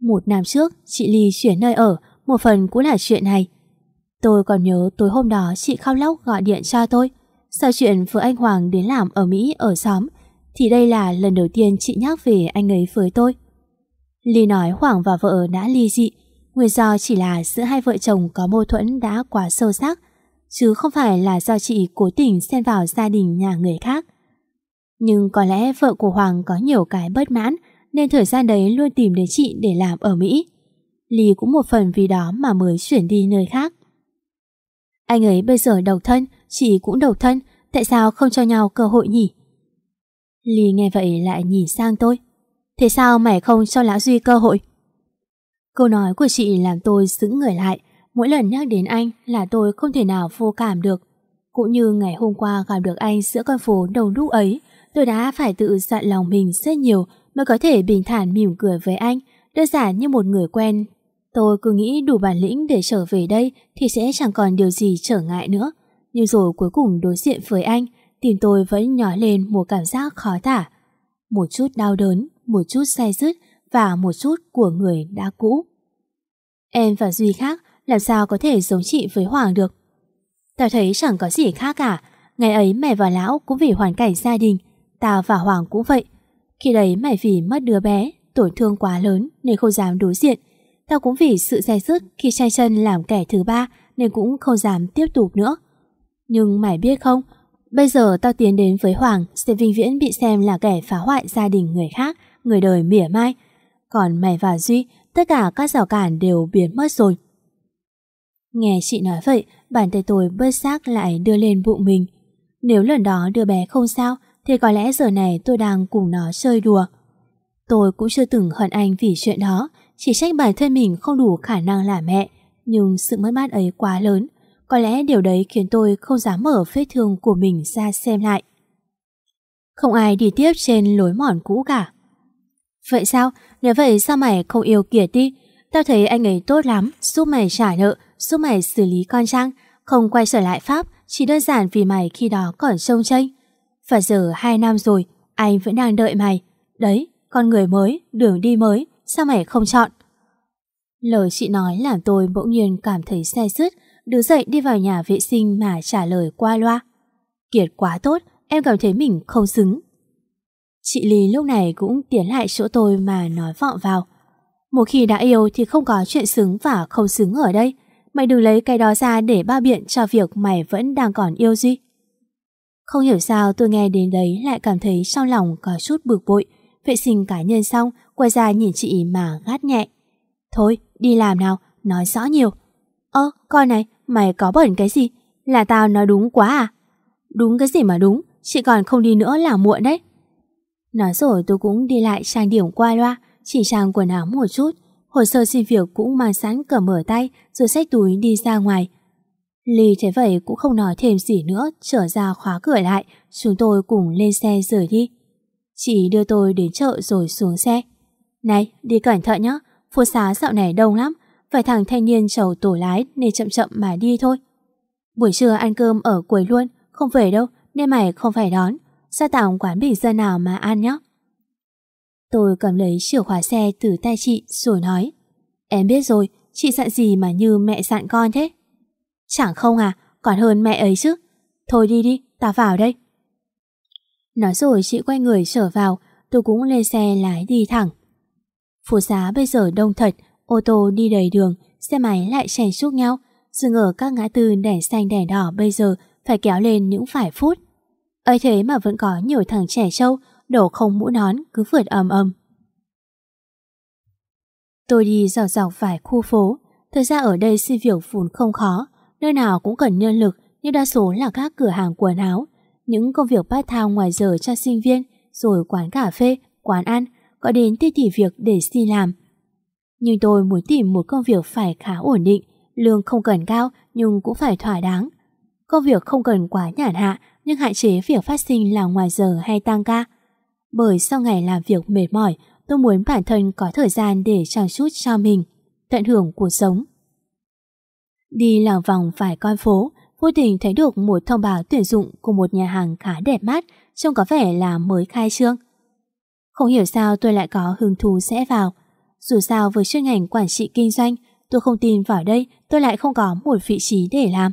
Một năm trước, chị Ly chuyển nơi ở, một phần cũng là chuyện này. Tôi còn nhớ tối hôm đó chị khóc lóc gọi điện cho tôi. Sau chuyện với anh Hoàng đến làm ở Mỹ ở xóm, thì đây là lần đầu tiên chị nhắc về anh ấy với tôi. Ly nói Hoàng và vợ đã ly dị, nguyên do chỉ là giữa hai vợ chồng có mâu thuẫn đã quá sâu sắc, chứ không phải là do chị cố tình xen vào gia đình nhà người khác. Nhưng có lẽ vợ của Hoàng có nhiều cái bất mãn nên thời gian đấy luôn tìm đến chị để làm ở Mỹ. Lý cũng một phần vì đó mà mới chuyển đi nơi khác. Anh ấy bây giờ độc thân, chị cũng độc thân, tại sao không cho nhau cơ hội nhỉ? Lý nghe vậy lại nhìn sang tôi. Thế sao mày không cho Lão Duy cơ hội? Câu nói của chị làm tôi sững người lại. Mỗi lần nhắc đến anh là tôi không thể nào vô cảm được. Cũng như ngày hôm qua gặp được anh giữa con phố đông đúc ấy, tôi đã phải tự dặn lòng mình rất nhiều mới có thể bình thản mỉm cười với anh, đơn giản như một người quen. Tôi cứ nghĩ đủ bản lĩnh để trở về đây thì sẽ chẳng còn điều gì trở ngại nữa. Nhưng rồi cuối cùng đối diện với anh, Tim tôi vẫn nhói lên một cảm giác khó tả. Một chút đau đớn, một chút say dứt và một chút của người đã cũ. Em và Duy khác làm sao có thể giống chị với Hoàng được. Tao thấy chẳng có gì khác cả. Ngày ấy mẹ và lão cũng vì hoàn cảnh gia đình. Tao và Hoàng cũng vậy. Khi đấy mẹ vì mất đứa bé, tổn thương quá lớn nên không dám đối diện. tao cũng vì sự dai dứt khi trai chân làm kẻ thứ ba nên cũng không dám tiếp tục nữa. Nhưng mày biết không, bây giờ tao tiến đến với Hoàng sẽ vinh viễn bị xem là kẻ phá hoại gia đình người khác, người đời mỉa mai. Còn mày và Duy, tất cả các rào cản đều biến mất rồi. Nghe chị nói vậy, bàn tay tôi bớt xác lại đưa lên bụng mình. Nếu lần đó đứa bé không sao, thì có lẽ giờ này tôi đang cùng nó chơi đùa. Tôi cũng chưa từng hận anh vì chuyện đó, chỉ trách bản thân mình không đủ khả năng là mẹ. Nhưng sự mất mát ấy quá lớn, có lẽ điều đấy khiến tôi không dám mở vết thương của mình ra xem lại. Không ai đi tiếp trên lối mòn cũ cả. Vậy sao? Nếu vậy sao mày không yêu Kiệt đi? Tao thấy anh ấy tốt lắm, giúp mày trả nợ, giúp mày xử lý con Trang, không quay trở lại Pháp, chỉ đơn giản vì mày khi đó còn trông tranh. Và giờ hai năm rồi, anh vẫn đang đợi mày. Đấy, con người mới, đường đi mới, sao mày không chọn? Lời chị nói làm tôi bỗng nhiên cảm thấy xe sứt, đứng dậy đi vào nhà vệ sinh mà trả lời qua loa. Kiệt quá tốt, em cảm thấy mình không xứng. Chị Lý lúc này cũng tiến lại chỗ tôi mà nói vọng vào. Một khi đã yêu thì không có chuyện xứng và không xứng ở đây. Mày đừng lấy cái đó ra để bao biện cho việc mày vẫn đang còn yêu Duy. Không hiểu sao tôi nghe đến đấy lại cảm thấy trong lòng có chút bực bội. Vệ sinh cá nhân xong, quay ra nhìn chị mà gắt nhẹ. Thôi, đi làm nào, nói rõ nhiều. Ơ, con này, mày có bẩn cái gì? Là tao nói đúng quá à? Đúng cái gì mà đúng, chị còn không đi nữa là muộn đấy. Nói rồi tôi cũng đi lại trang điểm qua loa, chỉ trang quần áo một chút. Hồ sơ xin việc cũng mang sẵn cờ mở tay rồi xách túi đi ra ngoài. Ly thấy vậy cũng không nói thêm gì nữa, trở ra khóa cửa lại, chúng tôi cùng lên xe rời đi. Chị đưa tôi đến chợ rồi xuống xe. Này, đi cẩn thận nhé, phố xá dạo này đông lắm, phải thằng thanh niên chầu tổ lái nên chậm chậm mà đi thôi. Buổi trưa ăn cơm ở quầy luôn, không về đâu, nên mày không phải đón. Ra tặng quán bình dân nào mà ăn nhé. Tôi cầm lấy chìa khóa xe từ tay chị rồi nói Em biết rồi, chị dặn gì mà như mẹ dặn con thế? Chẳng không à, còn hơn mẹ ấy chứ. Thôi đi đi, ta vào đây. Nói rồi chị quay người trở vào, tôi cũng lên xe lái đi thẳng. Phố xá bây giờ đông thật, ô tô đi đầy đường, xe máy lại chèn chúc nhau, dừng ở các ngã tư đèn xanh đèn đỏ bây giờ phải kéo lên những vài phút. ấy thế mà vẫn có nhiều thằng trẻ trâu đổ không mũ nón cứ vượt ầm ầm. Tôi đi dọc dọc vài khu phố, thời ra ở đây xin việc vốn không khó, nơi nào cũng cần nhân lực nhưng đa số là các cửa hàng quần áo, những công việc part time ngoài giờ cho sinh viên, rồi quán cà phê, quán ăn, có đến ti tỉ việc để xin làm. Nhưng tôi muốn tìm một công việc phải khá ổn định, lương không cần cao nhưng cũng phải thỏa đáng. Công việc không cần quá nhàn hạ nhưng hạn chế việc phát sinh là ngoài giờ hay tăng ca. Bởi sau ngày làm việc mệt mỏi, tôi muốn bản thân có thời gian để chăm chút cho mình, tận hưởng cuộc sống. Đi lòng vòng vài con phố, vô tình thấy được một thông báo tuyển dụng của một nhà hàng khá đẹp mắt, trông có vẻ là mới khai trương. Không hiểu sao tôi lại có hứng thú sẽ vào. Dù sao với chuyên ngành quản trị kinh doanh, tôi không tin vào đây tôi lại không có một vị trí để làm.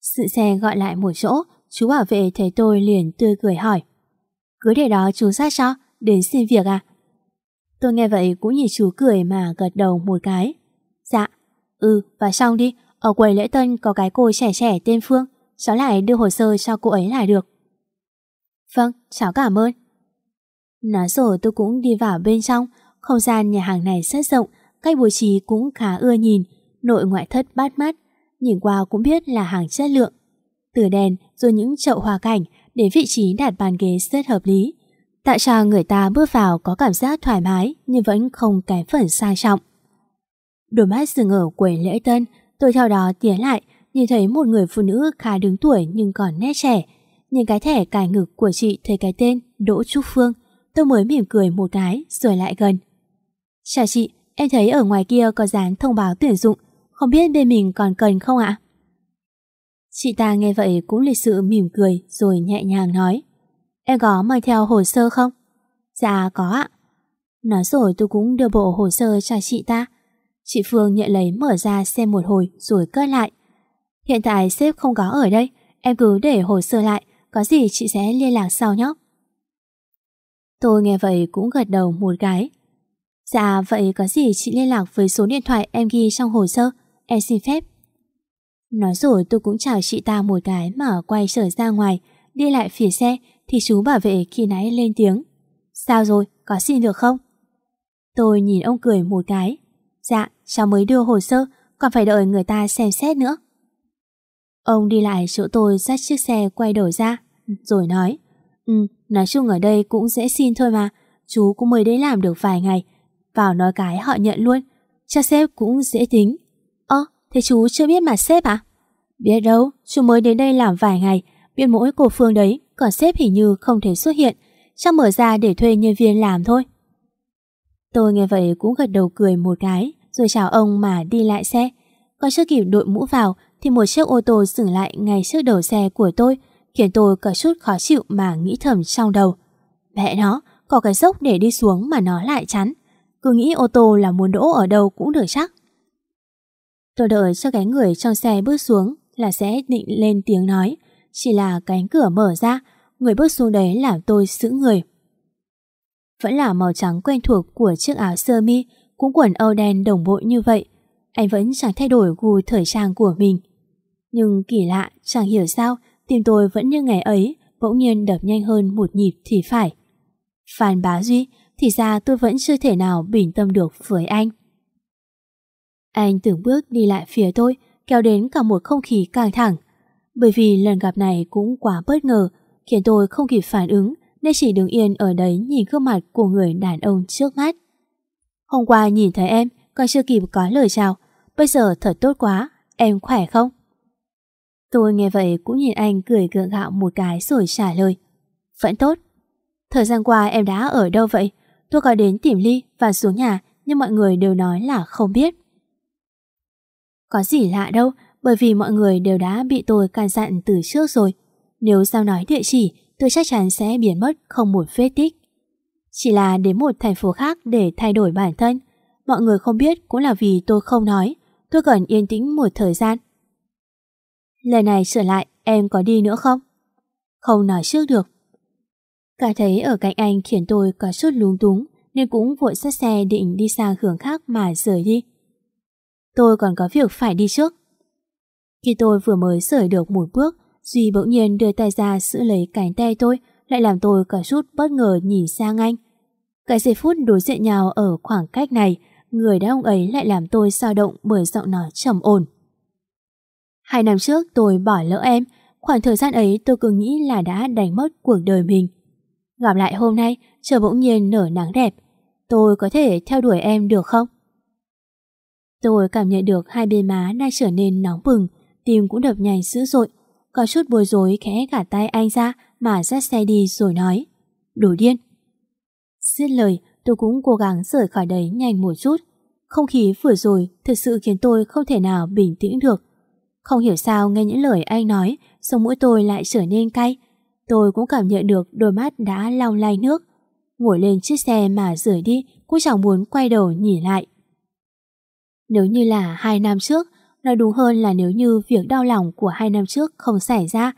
Sự xe gọi lại một chỗ, chú bảo vệ thấy tôi liền tươi cười hỏi. Cứ để đó chú ra cho, đến xin việc à? Tôi nghe vậy cũng nhìn chú cười mà gật đầu một cái. Dạ, ừ, và xong đi, ở quầy lễ tân có cái cô trẻ trẻ tên Phương, cháu lại đưa hồ sơ cho cô ấy lại được. Vâng, cháu cảm ơn. Nói rồi tôi cũng đi vào bên trong, không gian nhà hàng này rất rộng, cách bố trí cũng khá ưa nhìn, nội ngoại thất bát mắt, nhìn qua cũng biết là hàng chất lượng. Từ đèn rồi những chậu hoa cảnh đến vị trí đặt bàn ghế rất hợp lý, tạo cho người ta bước vào có cảm giác thoải mái nhưng vẫn không kém phần sang trọng. Đôi mắt dừng ở quầy lễ tân, tôi theo đó tiến lại, nhìn thấy một người phụ nữ khá đứng tuổi nhưng còn nét trẻ. Nhìn cái thẻ cài ngực của chị thấy cái tên Đỗ Trúc Phương, tôi mới mỉm cười một cái rồi lại gần. Chào chị, em thấy ở ngoài kia có dán thông báo tuyển dụng, không biết bên mình còn cần không ạ? Chị ta nghe vậy cũng lịch sự mỉm cười rồi nhẹ nhàng nói. Em có mang theo hồ sơ không? Dạ có ạ. Nói rồi tôi cũng đưa bộ hồ sơ cho chị ta. Chị Phương nhận lấy mở ra xem một hồi rồi cất lại. Hiện tại sếp không có ở đây, em cứ để hồ sơ lại, có gì chị sẽ liên lạc sau nhé. Tôi nghe vậy cũng gật đầu một cái. Dạ vậy có gì chị liên lạc với số điện thoại em ghi trong hồ sơ Em xin phép Nói rồi tôi cũng chào chị ta một cái mà quay trở ra ngoài Đi lại phía xe Thì chú bảo vệ khi nãy lên tiếng. Sao rồi, có xin được không? Tôi nhìn ông cười một cái. Dạ, cháu mới đưa hồ sơ Còn phải đợi người ta xem xét nữa. Ông đi lại chỗ tôi dắt chiếc xe quay đầu ra Rồi nói. Ừ, nói chung ở đây cũng dễ xin thôi mà Chú cũng mới đến làm được vài ngày. Vào nói cái họ nhận luôn Cha sếp cũng dễ tính thế chú chưa biết mà sếp à? Biết đâu, chú mới đến đây làm vài ngày Biết mỗi cô Phương đấy Còn sếp hình như không thể xuất hiện. Chắc mở ra để thuê nhân viên làm thôi. Tôi nghe vậy cũng gật đầu cười một cái Rồi chào ông mà đi lại xe. Còn chưa kịp đội mũ vào Thì một chiếc ô tô dừng lại ngay trước đầu xe của tôi Khiến tôi có chút khó chịu mà nghĩ thầm trong đầu. Mẹ nó, có cái dốc để đi xuống mà nó lại chắn. Cứ nghĩ ô tô là muốn đỗ ở đâu cũng được chắc Tôi đợi cho cái người trong xe bước xuống là sẽ định lên tiếng nói. Chỉ là cánh cửa mở ra, Người bước xuống đấy làm tôi giữ người. Vẫn là màu trắng quen thuộc của chiếc áo sơ mi, Cũng quần âu đen đồng bộ như vậy. Anh vẫn chẳng thay đổi gu thời trang của mình. Nhưng kỳ lạ, chẳng hiểu sao, Tim tôi vẫn như ngày ấy, Bỗng nhiên đập nhanh hơn một nhịp thì phải. Phan Bá Duy, Thì ra tôi vẫn chưa thể nào bình tâm được với anh. Anh từng bước đi lại phía tôi Kéo đến cả một không khí căng thẳng Bởi vì lần gặp này cũng quá bất ngờ khiến tôi không kịp phản ứng nên chỉ đứng yên ở đấy nhìn gương mặt của người đàn ông trước mắt. Hôm qua nhìn thấy em, còn chưa kịp có lời chào. Bây giờ thật tốt quá, em khỏe không? Tôi nghe vậy cũng nhìn anh cười gượng gạo một cái rồi trả lời. Vẫn tốt. Thời gian qua em đã ở đâu vậy? Tôi có đến tìm Ly và xuống nhà nhưng mọi người đều nói là không biết. Có gì lạ đâu bởi vì mọi người đều đã bị tôi can dặn từ trước rồi. Nếu giao nói địa chỉ, tôi chắc chắn sẽ biến mất không một vết tích. Chỉ là đến một thành phố khác để thay đổi bản thân. Mọi người không biết cũng là vì tôi không nói. Tôi cần yên tĩnh một thời gian. Lần này trở lại, em có đi nữa không? Không nói trước được. Cả thấy ở cạnh anh khiến tôi có chút lúng túng nên cũng vội sát xe định đi sang hướng khác mà rời đi. Tôi còn có việc phải đi trước. Khi tôi vừa mới rời được một bước Duy bỗng nhiên đưa tay ra giữ lấy cánh tay tôi, lại làm tôi cả chút bất ngờ nhìn sang anh. Cái giây phút đối diện nhau ở khoảng cách này, người đàn ông ấy lại làm tôi sao động bởi giọng nói trầm ổn. Hai năm trước tôi bỏ lỡ em, khoảng thời gian ấy tôi cứ nghĩ là đã đánh mất cuộc đời mình. Gặp lại hôm nay, trời bỗng nhiên nở nắng đẹp. Tôi có thể theo đuổi em được không? Tôi cảm nhận được hai bên má đang trở nên nóng bừng, tim cũng đập nhanh dữ dội, có chút bối rối khẽ cả tay anh ra mà dắt xe đi rồi nói. Đủ điên. Xiết lời, tôi cũng cố gắng rời khỏi đấy nhanh một chút. Không khí vừa rồi thực sự khiến tôi không thể nào bình tĩnh được. Không hiểu sao nghe những lời anh nói, sống mũi tôi lại trở nên cay. Tôi cũng cảm nhận được đôi mắt đã long lay nước. Ngồi lên chiếc xe mà rời đi, cũng chẳng muốn quay đầu nhìn lại. Nếu như là hai năm trước, Nói đúng hơn là nếu như việc đau lòng của hai năm trước không xảy ra,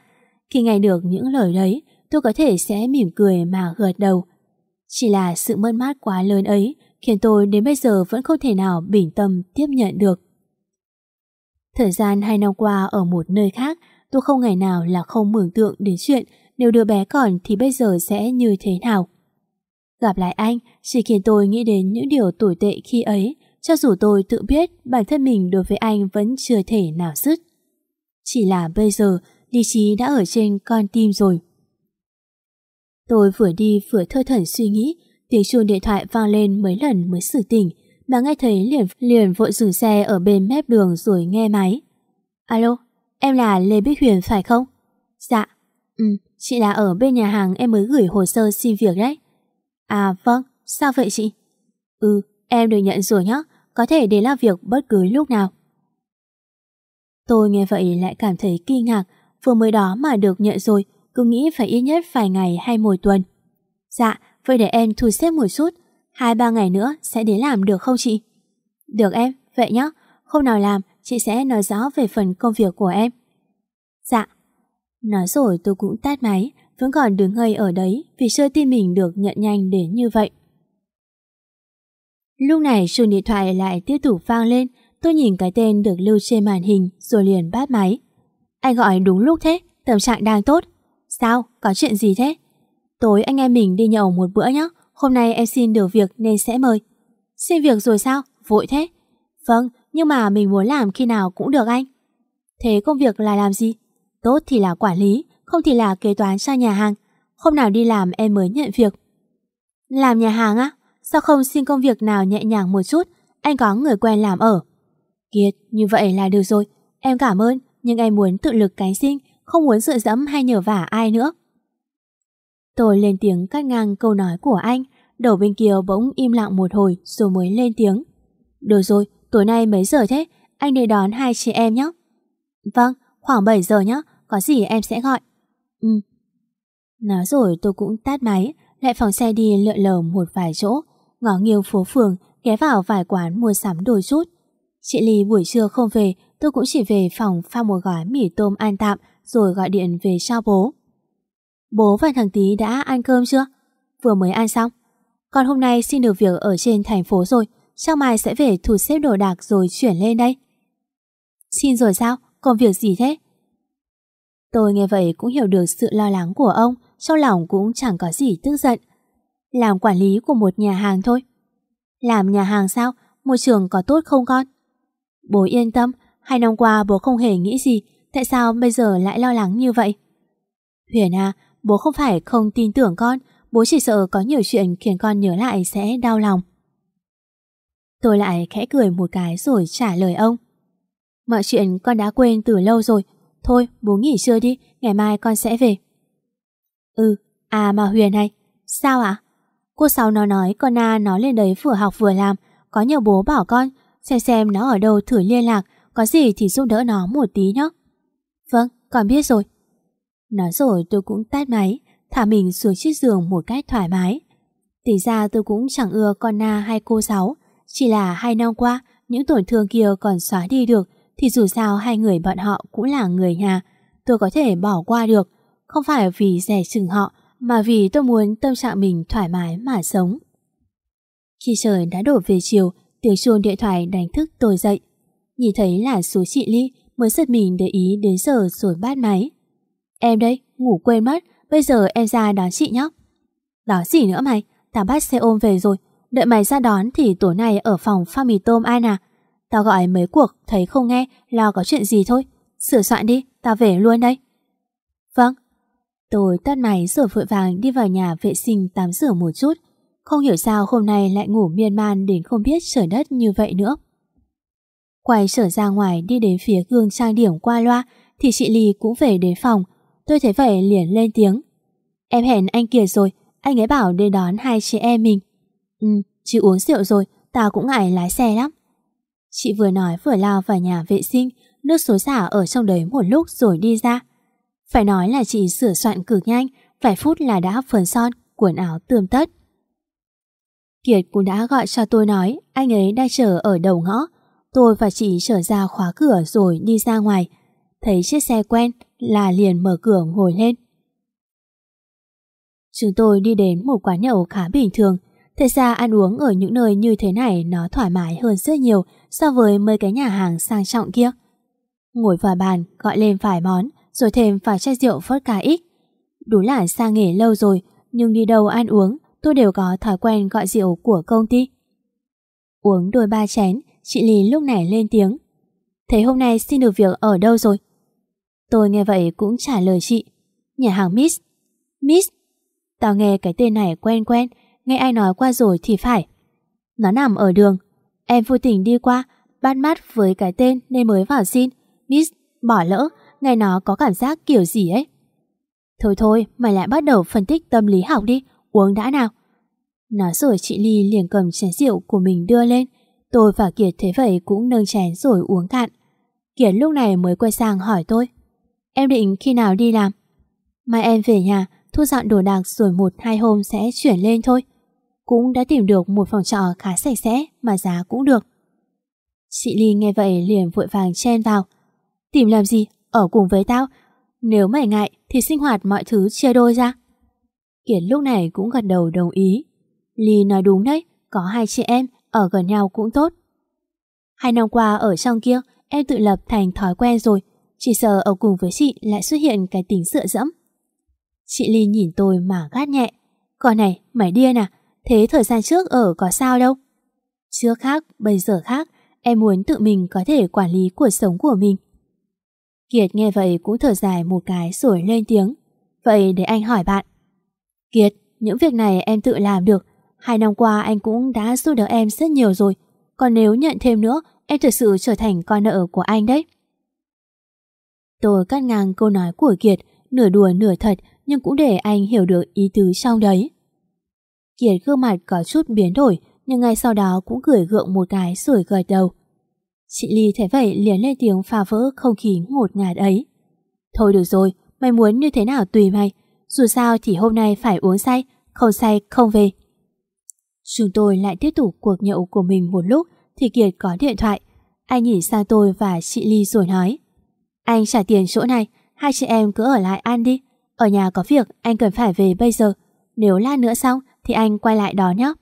khi nghe được những lời đấy, tôi có thể sẽ mỉm cười mà gật đầu. Chỉ là sự mất mát quá lớn ấy khiến tôi đến bây giờ vẫn không thể nào bình tâm tiếp nhận được. Thời gian hai năm qua ở một nơi khác, tôi không ngày nào là không mường tượng đến chuyện nếu đứa bé còn thì bây giờ sẽ như thế nào. Gặp lại anh chỉ khiến tôi nghĩ đến những điều tồi tệ khi ấy cho dù tôi tự biết bản thân mình đối với anh vẫn chưa thể nào dứt. Chỉ là bây giờ lý trí đã ở trên con tim rồi. Tôi vừa đi vừa thơ thẩn suy nghĩ, tiếng chuông điện thoại vang lên mấy lần mới sử tỉnh, mà nghe thấy liền liền vội dừng xe ở bên mép đường rồi nghe máy. Alo, em là Lê Bích Huyền phải không? Dạ, ừ, chị là ở bên nhà hàng em mới gửi hồ sơ xin việc đấy. À vâng, sao vậy chị? Ừ, em được nhận rồi nhá, có thể đến làm việc bất cứ lúc nào. Tôi nghe vậy lại cảm thấy kinh ngạc, vừa mới đó mà được nhận rồi, cứ nghĩ phải ít nhất vài ngày hay một tuần. Dạ, vậy để em thu xếp một chút, hai ba ngày nữa sẽ đến làm được không chị? Được em, vậy nhá, Không nào làm chị sẽ nói rõ về phần công việc của em. Dạ. Nói rồi tôi cũng tắt máy, vẫn còn đứng ngây ở đấy vì chưa tin mình được nhận nhanh đến như vậy. Lúc này chuông điện thoại lại tiếp tục vang lên, tôi nhìn cái tên được lưu trên màn hình rồi liền bắt máy. Anh gọi đúng lúc thế, tâm trạng đang tốt. Sao, có chuyện gì thế? Tối anh em mình đi nhậu một bữa nhé, hôm nay em xin được việc nên sẽ mời. Xin việc rồi sao? Vội thế? Vâng, nhưng mà mình muốn làm khi nào cũng được anh. Thế công việc là làm gì? Tốt thì là quản lý, không thì là kế toán cho nhà hàng. Hôm nào đi làm em mới nhận việc. Làm nhà hàng á? Sao không xin công việc nào nhẹ nhàng một chút? Anh có người quen làm ở. Kiệt, như vậy là được rồi. Em cảm ơn, nhưng em muốn tự lực cánh sinh, không muốn dựa dẫm hay nhờ vả ai nữa. Tôi lên tiếng cắt ngang câu nói của anh, đầu bên kia bỗng im lặng một hồi rồi mới lên tiếng. Được rồi, tối nay mấy giờ thế? Anh đi đón hai chị em nhé. Vâng, khoảng 7 giờ nhé, có gì em sẽ gọi. Ừ. Nói rồi tôi cũng tắt máy, lại phòng xe đi lượn lờ một vài chỗ, ngó nghiêng phố phường, ghé vào vài quán mua sắm đôi chút. Chị Ly buổi trưa không về, tôi cũng chỉ về phòng pha một gói mì tôm ăn tạm rồi gọi điện về cho bố. Bố và thằng Tý đã ăn cơm chưa? Vừa mới ăn xong. Còn hôm nay xin được việc ở trên thành phố rồi, sau mai sẽ về thu xếp đồ đạc rồi chuyển lên đây. Xin rồi sao? còn việc gì thế? Tôi nghe vậy cũng hiểu được sự lo lắng của ông, trong lòng cũng chẳng có gì tức giận. Làm quản lý của một nhà hàng thôi. Làm nhà hàng sao? Môi trường có tốt không con? Bố yên tâm, hai năm qua bố không hề nghĩ gì, tại sao bây giờ lại lo lắng như vậy? Huyền à, bố không phải không tin tưởng con, bố chỉ sợ có nhiều chuyện khiến con nhớ lại sẽ đau lòng. Tôi lại khẽ cười một cái rồi trả lời ông. Mọi chuyện con đã quên từ lâu rồi, thôi bố nghỉ trưa đi, ngày mai con sẽ về. Ừ, à mà Huyền này, sao ạ? Cô Sáu nó nói con Na nó lên đấy vừa học vừa làm, có nhờ bố bảo con, xem xem nó ở đâu thử liên lạc, có gì thì giúp đỡ nó một tí nhé. Vâng, con biết rồi. Nói rồi tôi cũng tắt máy, thả mình xuống chiếc giường một cách thoải mái. Tính ra tôi cũng chẳng ưa con Na hay cô Sáu, chỉ là hai năm qua, những tổn thương kia còn xóa đi được, thì dù sao hai người bọn họ cũng là người nhà, tôi có thể bỏ qua được, không phải vì rẻ chừng họ, mà vì tôi muốn tâm trạng mình thoải mái mà sống. Khi trời đã đổ về chiều, tiếng chuông điện thoại đánh thức tôi dậy. Nhìn thấy là số chị Ly mới giật mình để ý đến giờ rồi bát máy. Em đây, ngủ quên mất, bây giờ em ra đón chị nhé. Đó gì nữa mày, tao bắt xe ôm về rồi, đợi mày ra đón thì tối nay ở phòng pha mì tôm ai à. Tao gọi mấy cuộc, thấy không nghe, lo có chuyện gì thôi. Sửa soạn đi, tao về luôn đây. Vâng. Tôi tắt máy rồi vội vàng đi vào nhà vệ sinh tắm rửa một chút. Không hiểu sao hôm nay lại ngủ miên man đến không biết trời đất như vậy nữa. Quay trở ra ngoài đi đến phía gương trang điểm qua loa thì chị Ly cũng về đến phòng. Tôi thấy vậy liền lên tiếng. Em hẹn anh kia rồi, anh ấy bảo đến đón hai chị em mình. Ừ, chị uống rượu rồi, tao cũng ngại lái xe lắm. Chị vừa nói vừa lao vào nhà vệ sinh, nước xối xả ở trong đấy một lúc rồi đi ra. Phải nói là chị sửa soạn cực nhanh, vài phút là đã phấn son, quần áo tươm tất. Kiệt cũng đã gọi cho tôi nói anh ấy đang chờ ở đầu ngõ. Tôi và chị trở ra khóa cửa rồi đi ra ngoài. Thấy chiếc xe quen là liền mở cửa ngồi lên. Chúng tôi đi đến một quán nhậu khá bình thường. Thật ra ăn uống ở những nơi như thế này nó thoải mái hơn rất nhiều so với mấy cái nhà hàng sang trọng kia. Ngồi vào bàn, gọi lên vài món, rồi thêm vài chai rượu vodka ít. Đúng là xa nghề lâu rồi, nhưng đi đâu ăn uống, tôi đều có thói quen gọi rượu của công ty. Uống đôi ba chén, chị Lý lúc này lên tiếng. Thế hôm nay xin được việc ở đâu rồi? Tôi nghe vậy cũng trả lời chị. Nhà hàng Miss. Miss? Tao nghe cái tên này quen quen, nghe ai nói qua rồi thì phải. Nó nằm ở đường. Em vô tình đi qua, bắt mắt với cái tên nên mới vào xin. Miss, bỏ lỡ, nghe nó có cảm giác kiểu gì ấy. Thôi thôi, mày lại bắt đầu phân tích tâm lý học đi, uống đã nào. Nói rồi chị Ly liền cầm chén rượu của mình đưa lên. Tôi và Kiệt thế vậy cũng nâng chén rồi uống cạn. Kiệt lúc này mới quay sang hỏi tôi. Em định khi nào đi làm? Mai em về nhà, thu dọn đồ đạc rồi một hai hôm sẽ chuyển lên thôi. Cũng đã tìm được một phòng trọ khá sạch sẽ mà giá cũng được. Chị Ly nghe vậy liền vội vàng chen vào. Tìm làm gì? Ở cùng với tao. Nếu mày ngại thì sinh hoạt mọi thứ chia đôi ra. Kiệt lúc này cũng gật đầu đồng ý. Ly nói đúng đấy, có hai chị em, ở gần nhau cũng tốt. Hai năm qua ở trong kia, em tự lập thành thói quen rồi, chỉ sợ ở cùng với chị lại xuất hiện cái tính dựa dẫm. Chị Ly nhìn tôi mà gắt nhẹ. Còn này, mày điên à? Thế thời gian trước ở có sao đâu? Trước khác, bây giờ khác, em muốn tự mình có thể quản lý cuộc sống của mình. Kiệt nghe vậy cũng thở dài một cái rồi lên tiếng. Vậy để anh hỏi bạn. Kiệt, những việc này em tự làm được. Hai năm qua anh cũng đã giúp đỡ em rất nhiều rồi. Còn nếu nhận thêm nữa, em thật sự trở thành con nợ của anh đấy. Tôi cắt ngang câu nói của Kiệt, nửa đùa nửa thật nhưng cũng để anh hiểu được ý tứ trong đấy. Kiệt gương mặt có chút biến đổi nhưng ngay sau đó cũng cười gượng một cái rồi gật đầu. Chị Ly thấy vậy liền lên tiếng phá vỡ không khí ngột ngạt ấy. Thôi được rồi, mày muốn như thế nào tùy mày. Dù sao thì hôm nay phải uống say, không say không về. Chúng tôi lại tiếp tục cuộc nhậu của mình một lúc thì Kiệt có điện thoại. Anh nhìn sang tôi và chị Ly rồi nói. Anh trả tiền chỗ này, hai chị em cứ ở lại ăn đi. Ở nhà có việc anh cần phải về bây giờ. Nếu lát nữa xong thì anh quay lại đó nhé.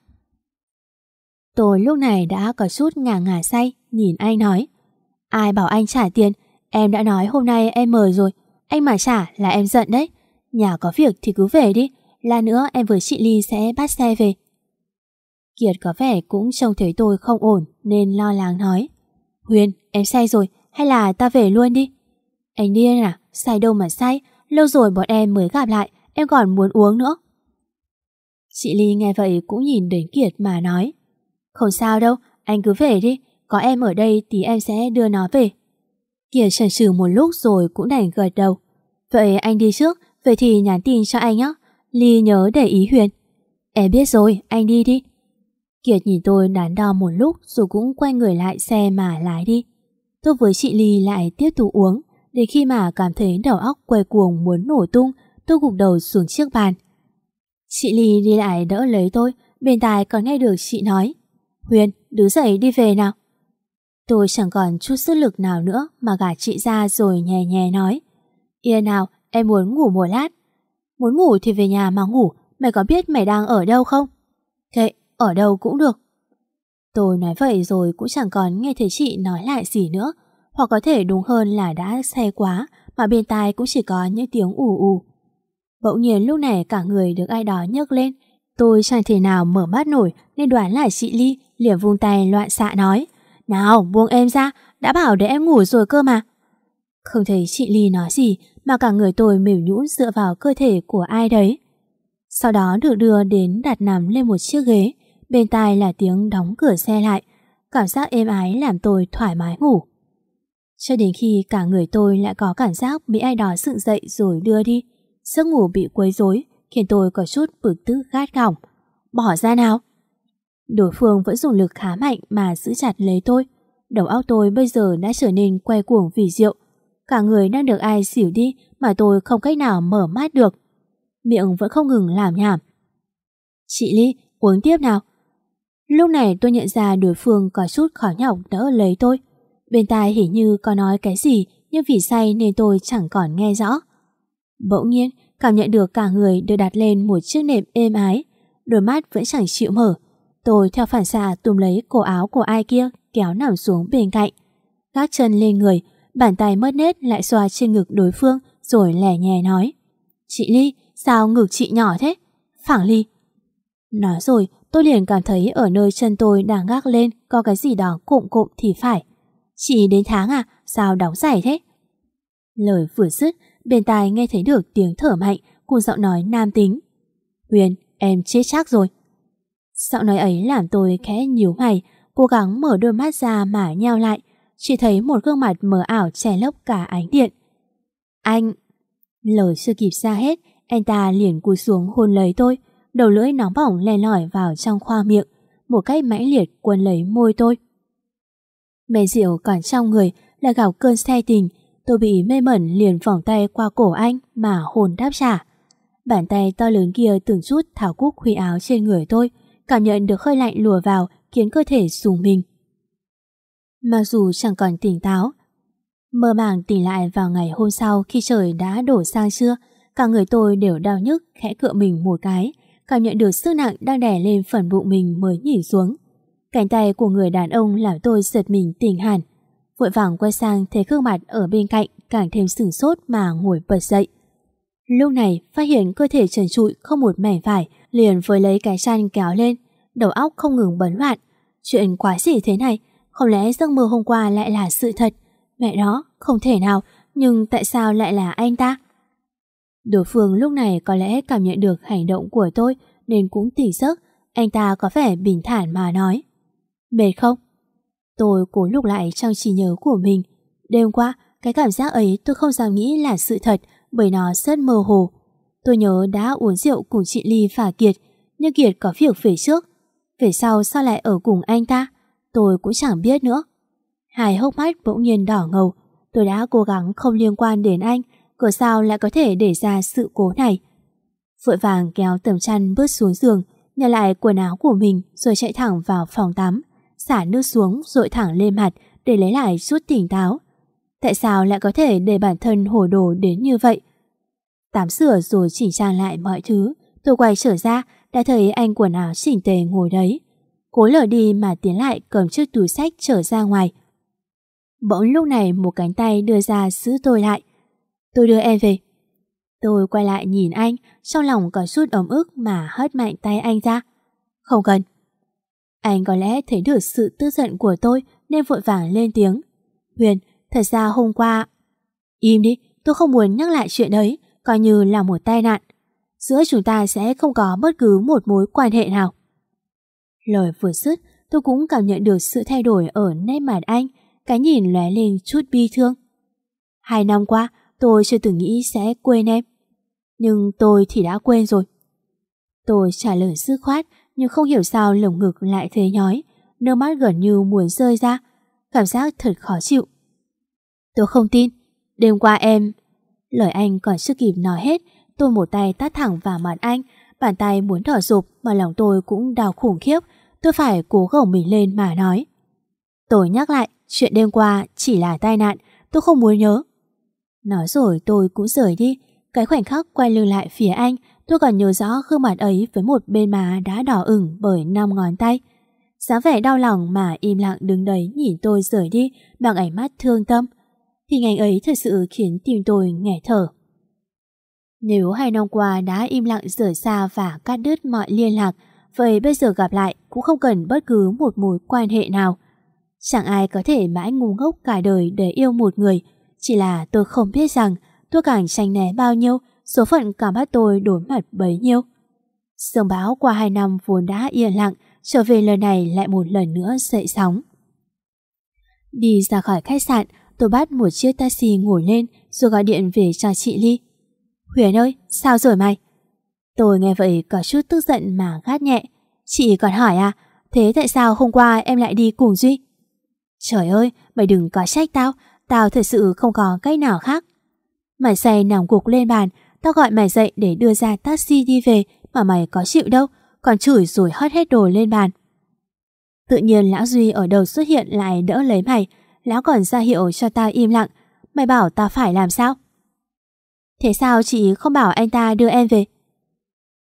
Tôi lúc này đã có chút ngả ngả say, nhìn anh nói. Ai bảo anh trả tiền, em đã nói hôm nay em mời rồi, anh mà trả là em giận đấy. Nhà có việc thì cứ về đi, là nữa em với chị Ly sẽ bắt xe về. Kiệt có vẻ cũng trông thấy tôi không ổn nên lo lắng nói. Huyền, em say rồi, hay là ta về luôn đi? Anh điên à, say đâu mà say, lâu rồi bọn em mới gặp lại, em còn muốn uống nữa. Chị Ly nghe vậy cũng nhìn đến Kiệt mà nói. Không sao đâu, anh cứ về đi, có em ở đây thì em sẽ đưa nó về. Kiệt chần chừ một lúc rồi cũng đành gật đầu. Vậy anh đi trước, vậy thì nhắn tin cho anh nhé. Ly nhớ để ý Huyền. Em biết rồi, anh đi đi. Kiệt nhìn tôi đắn đo một lúc rồi cũng quay người lại xe mà lái đi. Tôi với chị Ly lại tiếp tục uống, để khi mà cảm thấy đầu óc quay cuồng muốn nổ tung, tôi gục đầu xuống chiếc bàn. Chị Ly đi lại đỡ lấy tôi, bên tai còn nghe được chị nói. Huyền, đứng dậy đi về nào. Tôi chẳng còn chút sức lực nào nữa mà gả chị ra rồi nhẹ nhè nói. Yên nào, em muốn ngủ một lát. Muốn ngủ thì về nhà mà ngủ, mày có biết mày đang ở đâu không? Kệ, ở đâu cũng được. Tôi nói vậy rồi cũng chẳng còn nghe thấy chị nói lại gì nữa, hoặc có thể đúng hơn là đã say quá mà bên tai cũng chỉ có những tiếng ù ù. Bỗng nhiên lúc này cả người được ai đó nhấc lên, tôi chẳng thể nào mở mắt nổi nên đoán là chị Ly liền vung tay loạn xạ nói nào buông em ra, đã bảo để em ngủ rồi cơ mà. Không thấy chị Ly nói gì mà cả người tôi mỉu nhũn dựa vào cơ thể của ai đấy. Sau đó được đưa đến đặt nằm lên một chiếc ghế, bên tai là tiếng đóng cửa xe lại. Cảm giác êm ái làm tôi thoải mái ngủ. Cho đến khi cả người tôi lại có cảm giác bị ai đó dựng dậy rồi đưa đi. Giấc ngủ bị quấy rối khiến tôi có chút bực tức gắt gỏng. Bỏ ra nào! Đối phương vẫn dùng lực khá mạnh mà giữ chặt lấy tôi. Đầu óc tôi bây giờ đã trở nên quay cuồng vì rượu. Cả người đang được ai xỉu đi mà tôi không cách nào mở mắt được. Miệng vẫn không ngừng làm nhảm. Chị Ly, uống tiếp nào. Lúc này tôi nhận ra đối phương có chút khó nhọc đỡ lấy tôi. Bên tai hình như có nói cái gì nhưng vì say nên tôi chẳng còn nghe rõ. Bỗng nhiên, cảm nhận được cả người được đặt lên một chiếc nệm êm ái. Đôi mắt vẫn chẳng chịu mở. Tôi theo phản xạ túm lấy cổ áo của ai kia kéo nằm xuống bên cạnh. Gác chân lên người, bàn tay mất nết lại xoa trên ngực đối phương rồi lẻ nhẹ nói. Chị Ly, sao ngực chị nhỏ thế? Phẳng Ly. Nói rồi, tôi liền cảm thấy ở nơi chân tôi đang gác lên có cái gì đó cụm cụm thì phải. Chị đến tháng à, sao đóng giày thế? Lời vừa dứt, bên tai nghe thấy được tiếng thở mạnh cùng giọng nói nam tính. Huyền, em chết chắc rồi. Giọng nói ấy làm tôi khẽ nhíu mày, cố gắng mở đôi mắt ra mà nheo lại, chỉ thấy một gương mặt mờ ảo che lấp cả ánh điện. Anh... Lời chưa kịp ra hết, anh ta liền cúi xuống hôn lấy tôi, đầu lưỡi nóng bỏng len lỏi vào trong khoa miệng, một cách mãnh liệt quân lấy môi tôi. Mê rượu còn trong người là gào cơn xe tình, tôi bị mê mẩn liền vòng tay qua cổ anh mà hồn đáp trả. Bàn tay to lớn kia từng chút tháo cúc khuy áo trên người tôi, cảm nhận được hơi lạnh lùa vào khiến cơ thể rùng mình. Mặc dù chẳng còn tỉnh táo, mơ màng tỉnh lại vào ngày hôm sau khi trời đã đổ sang trưa, cả người tôi đều đau nhức khẽ cựa mình một cái, cảm nhận được sức nặng đang đè lên phần bụng mình mới nhỉ xuống. Cánh tay của người đàn ông làm tôi giật mình tỉnh hẳn. Vội vàng quay sang thấy gương mặt ở bên cạnh càng thêm sửng sốt mà ngồi bật dậy. Lúc này phát hiện cơ thể trần trụi không một mảnh vải, liền với lấy cái chăn kéo lên, đầu óc không ngừng bấn loạn. Chuyện quá gì thế này, không lẽ giấc mơ hôm qua lại là sự thật? Mẹ đó, không thể nào, nhưng tại sao lại là anh ta? Đối phương lúc này có lẽ cảm nhận được hành động của tôi nên cũng tỉnh giấc, anh ta có vẻ bình thản mà nói. Mệt không? Tôi cố lục lại trong trí nhớ của mình. Đêm qua, cái cảm giác ấy tôi không dám nghĩ là sự thật bởi nó rất mơ hồ. Tôi nhớ đã uống rượu cùng chị Ly và Kiệt, nhưng Kiệt có việc về trước. Về sau sao lại ở cùng anh ta? Tôi cũng chẳng biết nữa. Hai hốc mắt bỗng nhiên đỏ ngầu. Tôi đã cố gắng không liên quan đến anh, cửa sao lại có thể để ra sự cố này. Vội vàng kéo tầm chăn bước xuống giường, nhặt lại quần áo của mình rồi chạy thẳng vào phòng tắm, xả nước xuống rồi thẳng lên mặt để lấy lại chút tỉnh táo. Tại sao lại có thể để bản thân hồ đồ đến như vậy? Tắm sửa rồi chỉnh trang lại mọi thứ, tôi quay trở ra đã thấy anh quần áo chỉnh tề ngồi đấy. Cố lờ đi mà tiến lại cầm chiếc túi sách trở ra ngoài. Bỗng lúc này một cánh tay đưa ra giữ tôi lại. Tôi đưa em về. Tôi quay lại nhìn anh, trong lòng có chút ấm ức mà hất mạnh tay anh ra. Không cần. Anh có lẽ thấy được sự tức giận của tôi nên vội vàng lên tiếng. Huyền, thật ra hôm qua... Im đi, tôi không muốn nhắc lại chuyện đấy, coi như là một tai nạn. Giữa chúng ta sẽ không có bất cứ một mối quan hệ nào. Lời vừa dứt, tôi cũng cảm nhận được sự thay đổi ở nét mặt anh, cái nhìn lóe lên chút bi thương. Hai năm qua, tôi chưa từng nghĩ sẽ quên em. Nhưng tôi thì đã quên rồi. Tôi trả lời dứt khoát, nhưng không hiểu sao lồng ngực lại thế nhói, nước mắt gần như muốn rơi ra, cảm giác thật khó chịu. Tôi không tin, đêm qua em... Lời anh còn chưa kịp nói hết, tôi một tay tát thẳng vào mặt anh, bàn tay muốn thở rụp mà lòng tôi cũng đau khủng khiếp, tôi phải cố gồng mình lên mà nói. Tôi nhắc lại, chuyện đêm qua chỉ là tai nạn, tôi không muốn nhớ. Nói rồi tôi cũng rời đi, cái khoảnh khắc quay lưng lại phía anh, tôi còn nhớ rõ gương mặt ấy với một bên má đã đỏ ửng bởi năm ngón tay. Giá vẻ đau lòng mà im lặng đứng đấy nhìn tôi rời đi bằng ánh mắt thương tâm. Hình ảnh ấy thật sự khiến tim tôi nghẻ thở. Nếu hai năm qua đã im lặng rời xa và cắt đứt mọi liên lạc, vậy bây giờ gặp lại cũng không cần bất cứ một mối quan hệ nào. Chẳng ai có thể mãi ngu ngốc cả đời để yêu một người, chỉ là tôi không biết rằng tôi càng tranh né bao nhiêu, số phận cả bắt tôi đối mặt bấy nhiêu. Sương báo qua hai năm vốn đã yên lặng, trở về lần này lại một lần nữa dậy sóng. Đi ra khỏi khách sạn, tôi bắt một chiếc taxi ngồi lên rồi gọi điện về cho chị Ly. Huyền ơi, sao rồi mày? Tôi nghe vậy có chút tức giận mà gắt nhẹ. Chị còn hỏi à, thế tại sao hôm qua em lại đi cùng Duy? Trời ơi, mày đừng có trách tao, tao thật sự không có cách nào khác. Mày say nằm gục lên bàn, tao gọi mày dậy để đưa ra taxi đi về mà mày có chịu đâu, còn chửi rồi hất hết đồ lên bàn. Tự nhiên lão Duy ở đầu xuất hiện lại đỡ lấy mày, lão còn ra hiệu cho tao im lặng. Mày bảo tao phải làm sao? Thế sao chị không bảo anh ta đưa em về?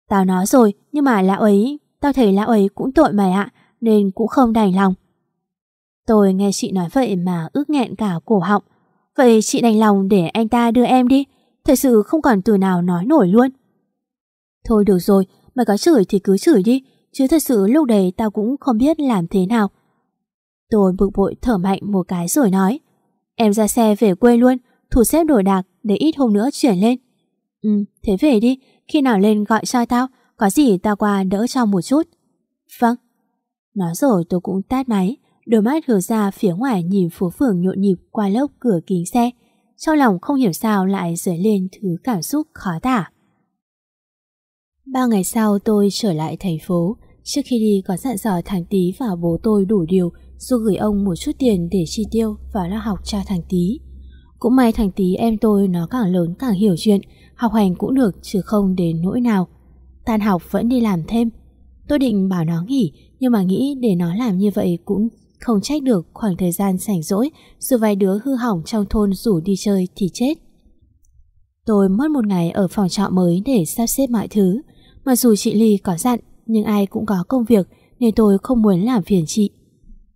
Tao nói rồi, nhưng mà lão ấy, tao thấy lão ấy cũng tội mày ạ, nên cũng không đành lòng. Tôi nghe chị nói vậy mà ước nghẹn cả cổ họng. Vậy chị đành lòng để anh ta đưa em đi, thật sự không còn từ nào nói nổi luôn. Thôi được rồi, mày có chửi thì cứ chửi đi, chứ thật sự lúc đấy tao cũng không biết làm thế nào. Tôi bực bội thở mạnh một cái rồi nói, em ra xe về quê luôn, thủ xếp đồ đạc để ít hôm nữa chuyển lên. Ừ, thế về đi, khi nào lên gọi cho tao, có gì tao qua đỡ cho một chút. Vâng. Nói rồi tôi cũng tát máy, đôi mắt hướng ra phía ngoài nhìn phố phường nhộn nhịp qua lốc cửa kính xe. Trong lòng không hiểu sao lại dấy lên thứ cảm xúc khó tả. Ba ngày sau tôi trở lại thành phố. Trước khi đi có dặn dò thằng Tý và bố tôi đủ điều dù gửi ông một chút tiền để chi tiêu và lo học cho thằng tí Cũng may thằng tí em tôi nó càng lớn càng hiểu chuyện, học hành cũng được chứ không đến nỗi nào. Tan học vẫn đi làm thêm. Tôi định bảo nó nghỉ, nhưng mà nghĩ để nó làm như vậy cũng không trách được khoảng thời gian rảnh rỗi dù vài đứa hư hỏng trong thôn rủ đi chơi thì chết. Tôi mất một ngày ở phòng trọ mới để sắp xếp mọi thứ. Mặc dù chị Ly có dặn, nhưng ai cũng có công việc nên tôi không muốn làm phiền chị.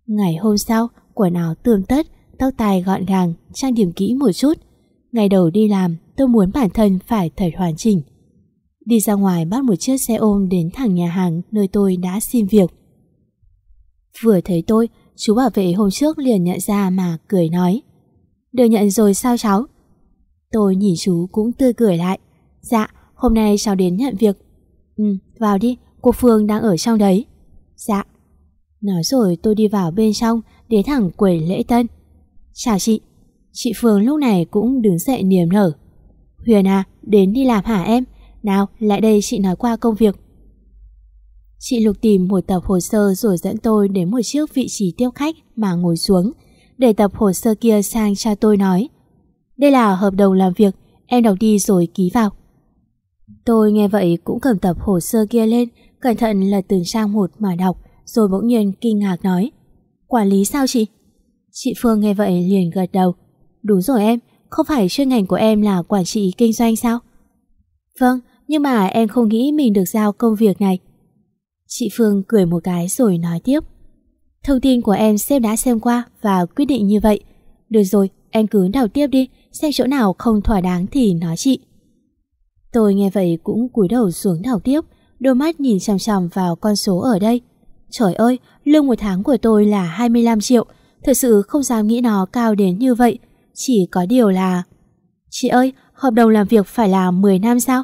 Ngày hôm sau, quần áo tươm tất, tóc tai gọn gàng, trang điểm kỹ một chút. Ngày đầu đi làm, tôi muốn bản thân phải thật hoàn chỉnh. Đi ra ngoài bắt một chiếc xe ôm đến thẳng nhà hàng nơi tôi đã xin việc. Vừa thấy tôi, chú bảo vệ hôm trước liền nhận ra mà cười nói. Được nhận rồi sao cháu? Tôi nhìn chú cũng tươi cười lại. Dạ, hôm nay cháu đến nhận việc. Ừ, vào đi, cô Phương đang ở trong đấy. Dạ. Nói rồi tôi đi vào bên trong, đến thẳng quầy lễ tân. Chào chị. Chị Phương lúc này cũng đứng dậy niềm nở. Huyền à, đến đi làm hả em? Nào, lại đây chị nói qua công việc. Chị Lục tìm một tập hồ sơ rồi dẫn tôi đến một chiếc vị trí tiếp khách mà ngồi xuống, để tập hồ sơ kia sang cho tôi nói. Đây là hợp đồng làm việc, em đọc đi rồi ký vào. Tôi nghe vậy cũng cầm tập hồ sơ kia lên, cẩn thận là từng trang một mà đọc, rồi bỗng nhiên kinh ngạc nói. Quản lý sao chị? Chị Phương nghe vậy liền gật đầu. Đúng rồi em, không phải chuyên ngành của em là quản trị kinh doanh sao? Vâng, nhưng mà em không nghĩ mình được giao công việc này. Chị Phương cười một cái rồi nói tiếp. Thông tin của em sếp đã xem qua và quyết định như vậy. Được rồi, em cứ đào tiếp đi, xem chỗ nào không thỏa đáng thì nói chị. Tôi nghe vậy cũng cúi đầu xuống đào tiếp, đôi mắt nhìn chằm chằm vào con số ở đây. Trời ơi, lương một tháng của tôi là 25 triệu, thật sự không dám nghĩ nó cao đến như vậy. Chỉ có điều là... Chị ơi, hợp đồng làm việc phải là 10 năm sao?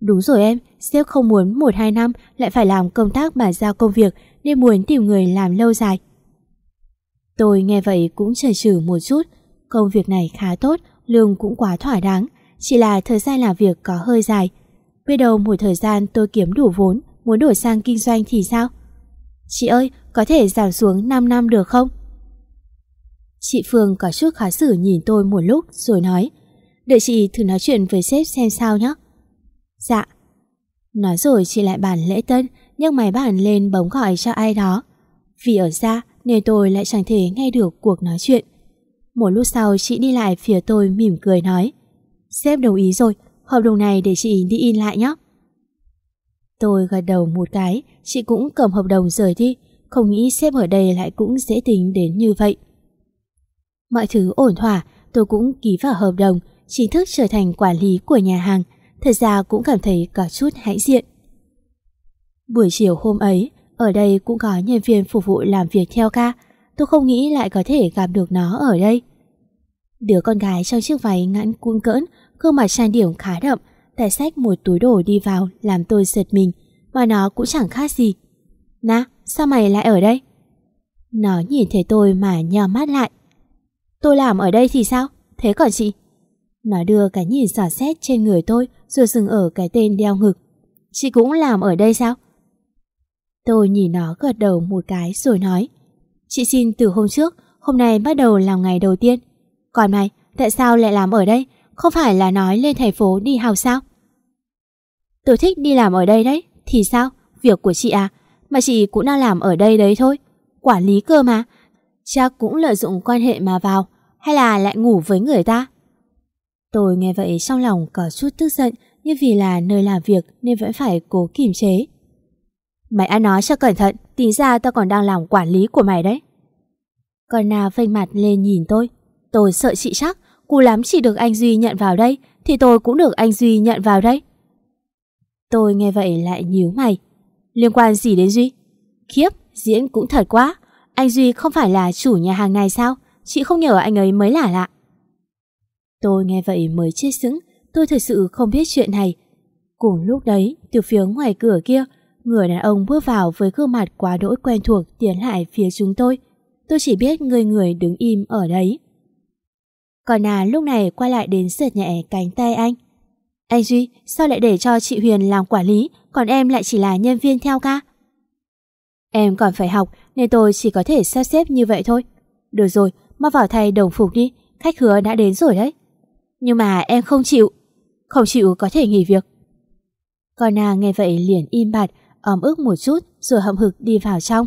Đúng rồi em, sếp không muốn 1-2 năm lại phải làm công tác bàn giao công việc nên muốn tìm người làm lâu dài. Tôi nghe vậy cũng chần chừ một chút, công việc này khá tốt, lương cũng quá thỏa đáng, chỉ là thời gian làm việc có hơi dài. Biết đâu một thời gian tôi kiếm đủ vốn, muốn đổi sang kinh doanh thì sao? Chị ơi, có thể giảm xuống 5 năm được không? Chị Phương có chút khó xử nhìn tôi một lúc rồi nói Đợi chị thử nói chuyện với sếp xem sao nhé. Dạ. Nói rồi chị lại bàn lễ tân nhưng máy bàn lên bấm gọi cho ai đó. Vì ở xa nên tôi lại chẳng thể nghe được cuộc nói chuyện. Một lúc sau chị đi lại phía tôi mỉm cười nói Sếp đồng ý rồi, hợp đồng này để chị đi in lại nhé. Tôi gật đầu một cái, chị cũng cầm hợp đồng rời đi, không nghĩ xếp ở đây lại cũng dễ tính đến như vậy. Mọi thứ ổn thỏa, tôi cũng ký vào hợp đồng, chính thức trở thành quản lý của nhà hàng, thật ra cũng cảm thấy có chút hãnh diện. Buổi chiều hôm ấy, ở đây cũng có nhân viên phục vụ làm việc theo ca, tôi không nghĩ lại có thể gặp được nó ở đây. Đứa con gái trong chiếc váy ngắn cuốn cỡn, gương mặt trang điểm khá đậm, Tài sách một túi đồ đi vào làm tôi giật mình, mà nó cũng chẳng khác gì. Nà sao mày lại ở đây? Nó nhìn thấy tôi mà nhò mắt lại. Tôi làm ở đây thì sao? Thế còn chị? Nó đưa cái nhìn sỏ xét trên người tôi rồi dừng ở cái tên đeo ngực. Chị cũng làm ở đây sao? Tôi nhìn nó gật đầu một cái rồi nói Chị xin từ hôm trước, hôm nay bắt đầu làm ngày đầu tiên. Còn mày, tại sao lại làm ở đây? Không phải là nói lên thành phố đi học sao? Tôi thích đi làm ở đây đấy, thì sao? Việc của chị à? Mà chị cũng đang làm ở đây đấy thôi. Quản lý cơ mà. Chắc cũng lợi dụng quan hệ mà vào, hay là lại ngủ với người ta? Tôi nghe vậy trong lòng có chút tức giận, nhưng vì là nơi làm việc nên vẫn phải cố kiềm chế. Mày ăn nói cho cẩn thận, tính ra tao còn đang làm quản lý của mày đấy. Con nào phênh mặt lên nhìn tôi. Tôi sợ chị chắc, cú lắm chỉ được anh Duy nhận vào đây, thì tôi cũng được anh Duy nhận vào đây. Tôi nghe vậy lại nhíu mày. Liên quan gì đến Duy? Khiếp, diễn cũng thật quá. Anh Duy không phải là chủ nhà hàng này sao? Chị không nhờ anh ấy mới lạ lạ. Tôi nghe vậy mới chết sững, tôi thật sự không biết chuyện này. Cùng lúc đấy, từ phía ngoài cửa kia, người đàn ông bước vào với gương mặt quá đỗi quen thuộc tiến lại phía chúng tôi. Tôi chỉ biết người người đứng im ở đấy. Còn à lúc này quay lại đến sượt nhẹ cánh tay anh. Anh Duy, sao lại để cho chị Huyền làm quản lý, còn em lại chỉ là nhân viên theo ca? Em còn phải học nên tôi chỉ có thể sắp xếp như vậy thôi. Được rồi, mau vào thay đồng phục đi, khách hứa đã đến rồi đấy. Nhưng mà em không chịu. Không chịu có thể nghỉ việc. Con nàng nghe vậy liền im bặt, ấm ức một chút rồi hậm hực đi vào trong.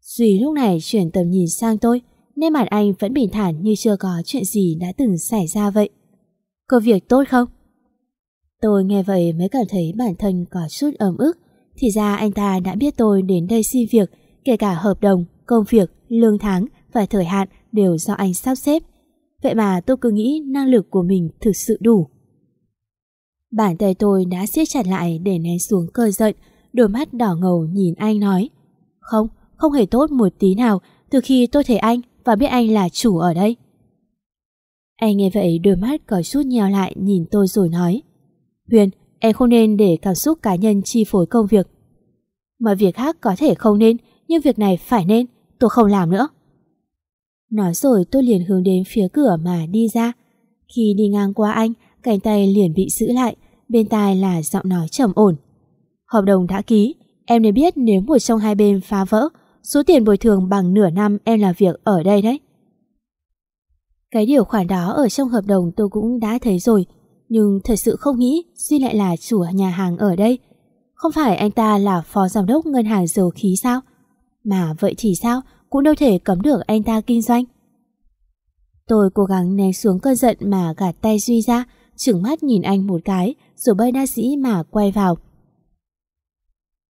Duy lúc này chuyển tầm nhìn sang tôi, nên mặt anh vẫn bình thản như chưa có chuyện gì đã từng xảy ra vậy. Có việc tốt không? Tôi nghe vậy mới cảm thấy bản thân có chút ấm ức. Thì ra anh ta đã biết tôi đến đây xin việc, kể cả hợp đồng, công việc, lương tháng và thời hạn đều do anh sắp xếp. Vậy mà tôi cứ nghĩ năng lực của mình thực sự đủ. Bàn tay tôi đã siết chặt lại để nén xuống cơn giận, đôi mắt đỏ ngầu nhìn anh nói. Không, không hề tốt một tí nào từ khi tôi thấy anh và biết anh là chủ ở đây. Anh nghe vậy đôi mắt có chút nheo lại nhìn tôi rồi nói. Huyền, em không nên để cảm xúc cá nhân chi phối công việc. Mọi việc khác có thể không nên, nhưng việc này phải nên, tôi không làm nữa. Nói rồi tôi liền hướng đến phía cửa mà đi ra. Khi đi ngang qua anh, cánh tay liền bị giữ lại, bên tai là giọng nói trầm ổn. Hợp đồng đã ký, em nên biết nếu một trong hai bên phá vỡ, số tiền bồi thường bằng nửa năm em làm việc ở đây đấy. Cái điều khoản đó ở trong hợp đồng tôi cũng đã thấy rồi, nhưng thật sự không nghĩ Duy lại là chủ nhà hàng ở đây. Không phải anh ta là phó giám đốc ngân hàng dầu khí sao? Mà vậy thì sao, cũng đâu thể cấm được anh ta kinh doanh. Tôi cố gắng nén xuống cơn giận mà gạt tay Duy ra, chừng mắt nhìn anh một cái, rồi bơi đa sĩ mà quay vào.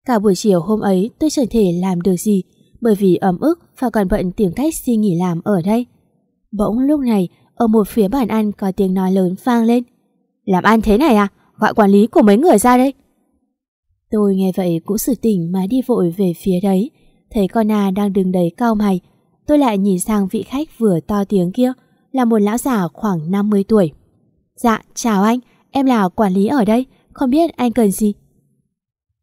Cả buổi chiều hôm ấy tôi chẳng thể làm được gì, bởi vì ấm ức và còn bận tìm cách xin nghỉ làm ở đây. Bỗng lúc này, ở một phía bàn ăn có tiếng nói lớn vang lên. Làm ăn thế này à? Gọi quản lý của mấy người ra đây. Tôi nghe vậy cũng sự tỉnh mà đi vội về phía đấy. Thấy con à đang đứng đấy cao mày. Tôi lại nhìn sang vị khách vừa to tiếng kia, là một lão già khoảng 50 tuổi. Dạ, chào anh, em là quản lý ở đây, không biết anh cần gì.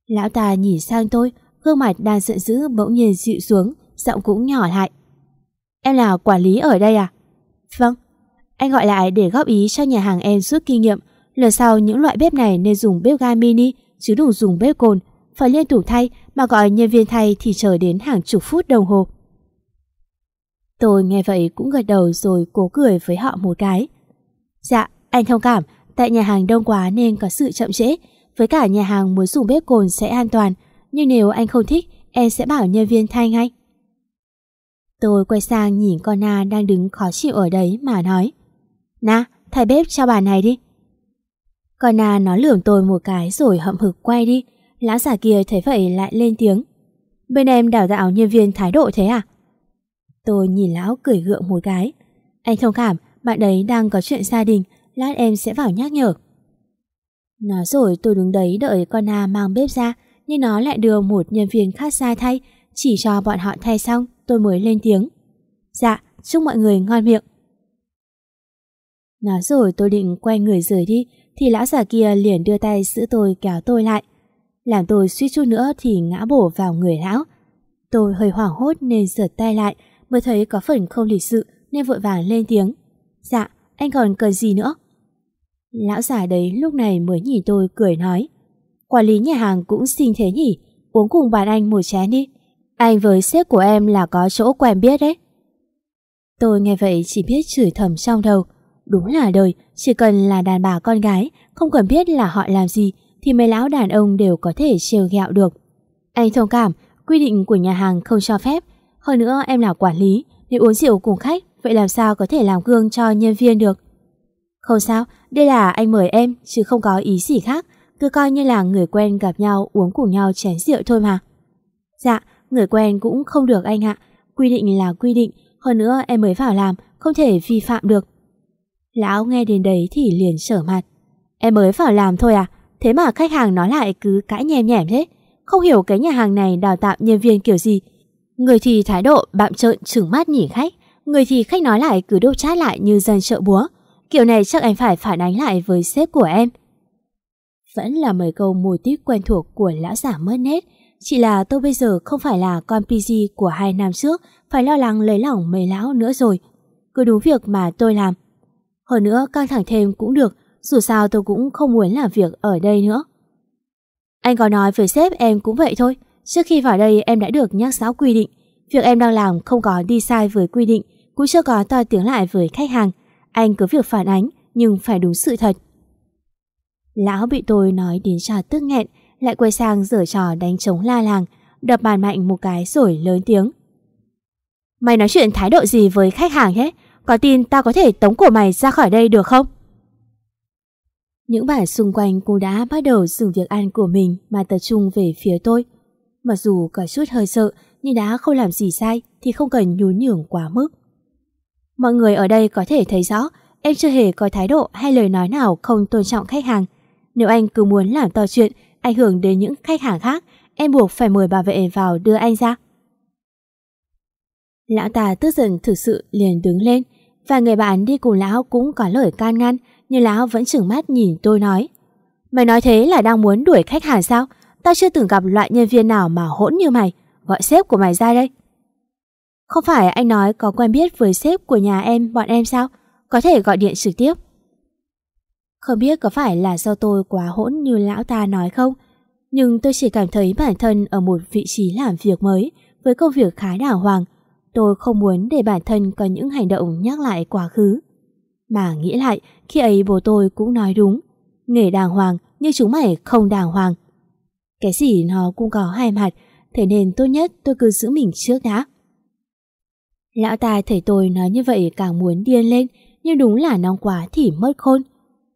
Lão ta nhìn sang tôi, gương mặt đang giận dữ bỗng nhiên dịu xuống, giọng cũng nhỏ lại. Em là quản lý ở đây à? Vâng, anh gọi lại để góp ý cho nhà hàng em rút kinh nghiệm. Lần sau những loại bếp này nên dùng bếp ga mini chứ đừng dùng bếp cồn. Phải liên tục thay mà gọi nhân viên thay thì chờ đến hàng chục phút đồng hồ. Tôi nghe vậy cũng gật đầu rồi cố cười với họ một cái. Dạ, anh thông cảm, tại nhà hàng đông quá nên có sự chậm trễ. Với cả nhà hàng muốn dùng bếp cồn sẽ an toàn, nhưng nếu anh không thích, em sẽ bảo nhân viên thay ngay. Tôi quay sang nhìn con Na đang đứng khó chịu ở đấy mà nói. Na, thay bếp cho bà này đi. Còn à nó lườm tôi một cái rồi hậm hực quay đi. Lão già kia thấy vậy lại lên tiếng. Bên em đào tạo nhân viên thái độ thế à? Tôi nhìn lão cười gượng một cái. Anh thông cảm, bạn đấy đang có chuyện gia đình, lát em sẽ vào nhắc nhở. Nói rồi tôi đứng đấy đợi con Na mang bếp ra, nhưng nó lại đưa một nhân viên khác ra thay, chỉ cho bọn họ thay xong tôi mới lên tiếng. Dạ, chúc mọi người ngon miệng. Nói rồi tôi định quay người rời đi, thì lão già kia liền đưa tay giữ tôi kéo tôi lại. Làm tôi suýt chút nữa thì ngã bổ vào người lão. Tôi hơi hoảng hốt nên giật tay lại, mới thấy có phần không lịch sự nên vội vàng lên tiếng. Dạ, anh còn cần gì nữa? Lão già đấy lúc này mới nhìn tôi cười nói. Quản lý nhà hàng cũng xinh thế nhỉ, uống cùng bạn anh một chén đi. Anh với sếp của em là có chỗ quen biết đấy. Tôi nghe vậy chỉ biết chửi thầm trong đầu. Đúng là đời, chỉ cần là đàn bà con gái, không cần biết là họ làm gì, thì mấy lão đàn ông đều có thể trêu ghẹo được. Anh thông cảm, quy định của nhà hàng không cho phép. Hơn nữa em là quản lý, nếu uống rượu cùng khách, vậy làm sao có thể làm gương cho nhân viên được? Không sao, đây là anh mời em, chứ không có ý gì khác. Cứ coi như là người quen gặp nhau uống cùng nhau chén rượu thôi mà. Dạ, người quen cũng không được anh ạ. Quy định là quy định, hơn nữa em mới vào làm, không thể vi phạm được. Lão nghe đến đấy thì liền trở mặt. Em mới vào làm thôi à? Thế mà khách hàng nói lại cứ cãi nhem nhẻm thế. Không hiểu cái nhà hàng này đào tạo nhân viên kiểu gì. Người thì thái độ bạm trợn trừng mắt nhìn khách, người thì khách nói lại cứ đốt chát lại như dân chợ búa. Kiểu này chắc anh phải phản ánh lại với sếp của em. Vẫn là mấy câu mùi tít quen thuộc của lão giả mất nét, chỉ là tôi bây giờ không phải là con PG của hai năm trước, phải lo lắng lấy lỏng mấy lão nữa rồi. Cứ đúng việc mà tôi làm. Hơn nữa căng thẳng thêm cũng được, dù sao tôi cũng không muốn làm việc ở đây nữa. Anh có nói với sếp em cũng vậy thôi. Trước khi vào đây em đã được nhắc giáo quy định. Việc em đang làm không có đi sai với quy định, cũng chưa có to tiếng lại với khách hàng. Anh cứ việc phản ánh, nhưng phải đúng sự thật. Lão bị tôi nói đến trò tức nghẹn, lại quay sang giở trò đánh trống la làng, đập bàn mạnh một cái rồi lớn tiếng. Mày nói chuyện thái độ gì với khách hàng thế? Có tin tao có thể tống của mày ra khỏi đây được không? Những bạn xung quanh cũng đã bắt đầu dừng việc ăn của mình mà tập trung về phía tôi. Mặc dù có chút hơi sợ, nhưng đã không làm gì sai thì không cần nhún nhường quá mức. Mọi người ở đây có thể thấy rõ em chưa hề có thái độ hay lời nói nào không tôn trọng khách hàng. Nếu anh cứ muốn làm to chuyện, ảnh hưởng đến những khách hàng khác, em buộc phải mời bà vệ vào đưa anh ra. Lão ta tức giận thực sự liền đứng lên, và người bạn đi cùng lão cũng có lời can ngăn, nhưng lão vẫn chừng mắt nhìn tôi nói. Mày nói thế là đang muốn đuổi khách hàng sao? Tao chưa từng gặp loại nhân viên nào mà hỗn như mày. Gọi sếp của mày ra đây. Không phải anh nói có quen biết với sếp của nhà em bọn em sao? Có thể gọi điện trực tiếp. Không biết có phải là do tôi quá hỗn như lão ta nói không? Nhưng tôi chỉ cảm thấy bản thân ở một vị trí làm việc mới với công việc khá đàng hoàng. Tôi không muốn để bản thân có những hành động nhắc lại quá khứ. Mà nghĩ lại, khi ấy bố tôi cũng nói đúng. Nghề đàng hoàng nhưng chúng mày không đàng hoàng. Cái gì nó cũng có hai mặt, thế nên tốt nhất tôi cứ giữ mình trước đã. Lão ta thấy tôi nói như vậy càng muốn điên lên, nhưng đúng là nóng quá thì mất khôn.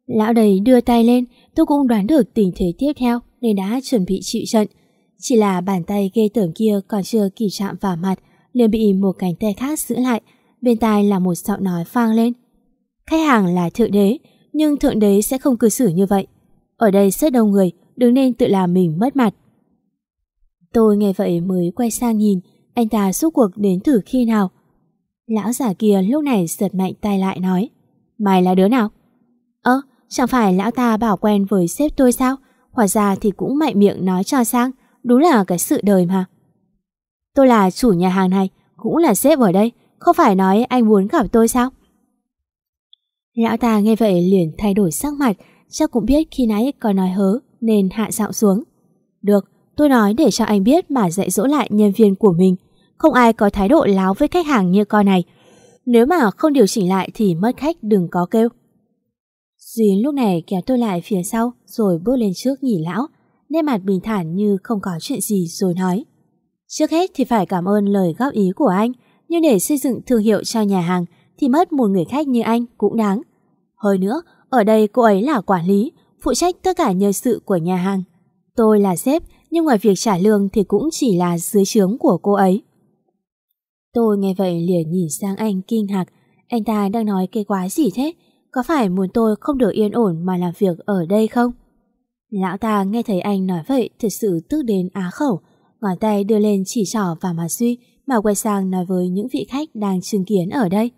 Lão đầy đưa tay lên, tôi cũng đoán được tình thế tiếp theo nên đã chuẩn bị chịu trận. Chỉ là bàn tay ghê tởm kia còn chưa kỳ chạm vào mặt, liền bị một cánh tay khác giữ lại. Bên tai là một giọng nói vang lên. Khách hàng là thượng đế, nhưng thượng đế sẽ không cư xử như vậy. Ở đây rất đông người, đừng nên tự làm mình mất mặt. Tôi nghe vậy mới quay sang nhìn, anh ta suốt cuộc đến từ khi nào. Lão giả kia lúc này giật mạnh tay lại nói, mày là đứa nào? Ơ, chẳng phải lão ta bảo quen với sếp tôi sao? Hóa ra thì cũng mạnh miệng nói cho sang, đúng là cái sự đời mà. Tôi là chủ nhà hàng này, cũng là sếp ở đây, không phải nói anh muốn gặp tôi sao? Lão ta nghe vậy liền thay đổi sắc mặt, chắc cũng biết khi nãy có nói hớ nên hạ giọng xuống. Được, tôi nói để cho anh biết mà dạy dỗ lại nhân viên của mình. Không ai có thái độ láo với khách hàng như con này. Nếu mà không điều chỉnh lại thì mất khách đừng có kêu. Duyên lúc này kéo tôi lại phía sau rồi bước lên trước nhìn lão, nét mặt bình thản như không có chuyện gì rồi nói. Trước hết thì phải cảm ơn lời góp ý của anh, nhưng để xây dựng thương hiệu cho nhà hàng thì mất một người khách như anh cũng đáng. Hơn nữa, ở đây cô ấy là quản lý, phụ trách tất cả nhân sự của nhà hàng. Tôi là sếp, nhưng ngoài việc trả lương thì cũng chỉ là dưới trướng của cô ấy. Tôi nghe vậy liền nhìn sang anh kinh ngạc, anh ta đang nói cái quái gì thế? Có phải muốn tôi không được yên ổn mà làm việc ở đây không? Lão ta nghe thấy anh nói vậy thật sự tức đến á khẩu, ngón tay đưa lên chỉ trỏ vào mà suy mà quay sang nói với những vị khách đang chứng kiến ở đây.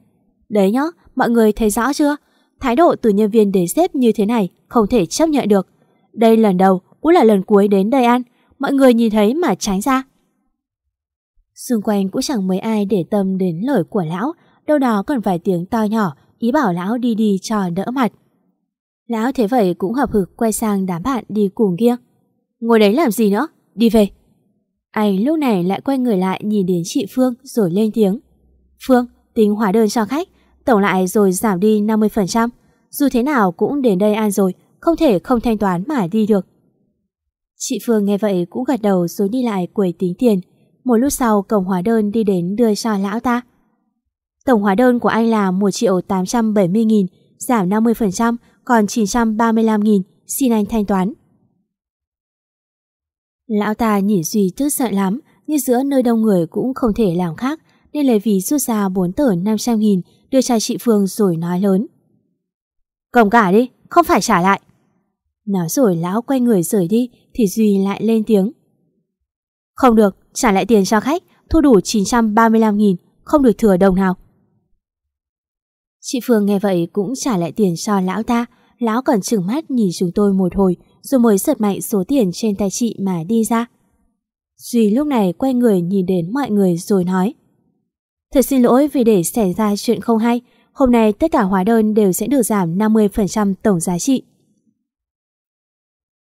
Đấy nhá, mọi người thấy rõ chưa? Thái độ từ nhân viên đến sếp như thế này không thể chấp nhận được. Đây lần đầu cũng là lần cuối đến đây ăn, mọi người nhìn thấy mà tránh ra. Xung quanh cũng chẳng mấy ai để tâm đến lời của lão, đâu đó còn vài tiếng to nhỏ, ý bảo lão đi đi cho đỡ mặt. Lão thế vậy cũng hợp hực quay sang đám bạn đi cùng kia. Ngồi đấy làm gì nữa? Đi về. Anh lúc này lại quay người lại nhìn đến chị Phương rồi lên tiếng. Phương, tính hóa đơn cho khách, tổng lại rồi giảm đi 50%. Dù thế nào cũng đến đây ăn rồi, không thể không thanh toán mà đi được. Chị Phương nghe vậy cũng gật đầu rồi đi lại quầy tính tiền. Một lúc sau cổng hóa đơn đi đến đưa cho lão ta. Tổng hóa đơn của anh là 1 triệu 870 nghìn, giảm 50%, còn 935 nghìn, xin anh thanh toán. Lão ta nhìn Duy tức giận lắm, nhưng giữa nơi đông người cũng không thể làm khác, nên lấy ví rút ra 4 tờ 500 nghìn, đưa cho chị Phương rồi nói lớn. Cầm cả đi, không phải trả lại. Nói rồi lão quay người rời đi thì Duy lại lên tiếng. Không được, trả lại tiền cho khách, thu đủ 935 nghìn, không được thừa đồng nào. Chị Phương nghe vậy cũng trả lại tiền cho lão ta, lão còn chừng mắt nhìn chúng tôi một hồi rồi mới giật mạnh số tiền trên tay chị mà đi ra. Duy lúc này quay người nhìn đến mọi người rồi nói Thật xin lỗi vì để xảy ra chuyện không hay, hôm nay tất cả hóa đơn đều sẽ được giảm 50% tổng giá trị.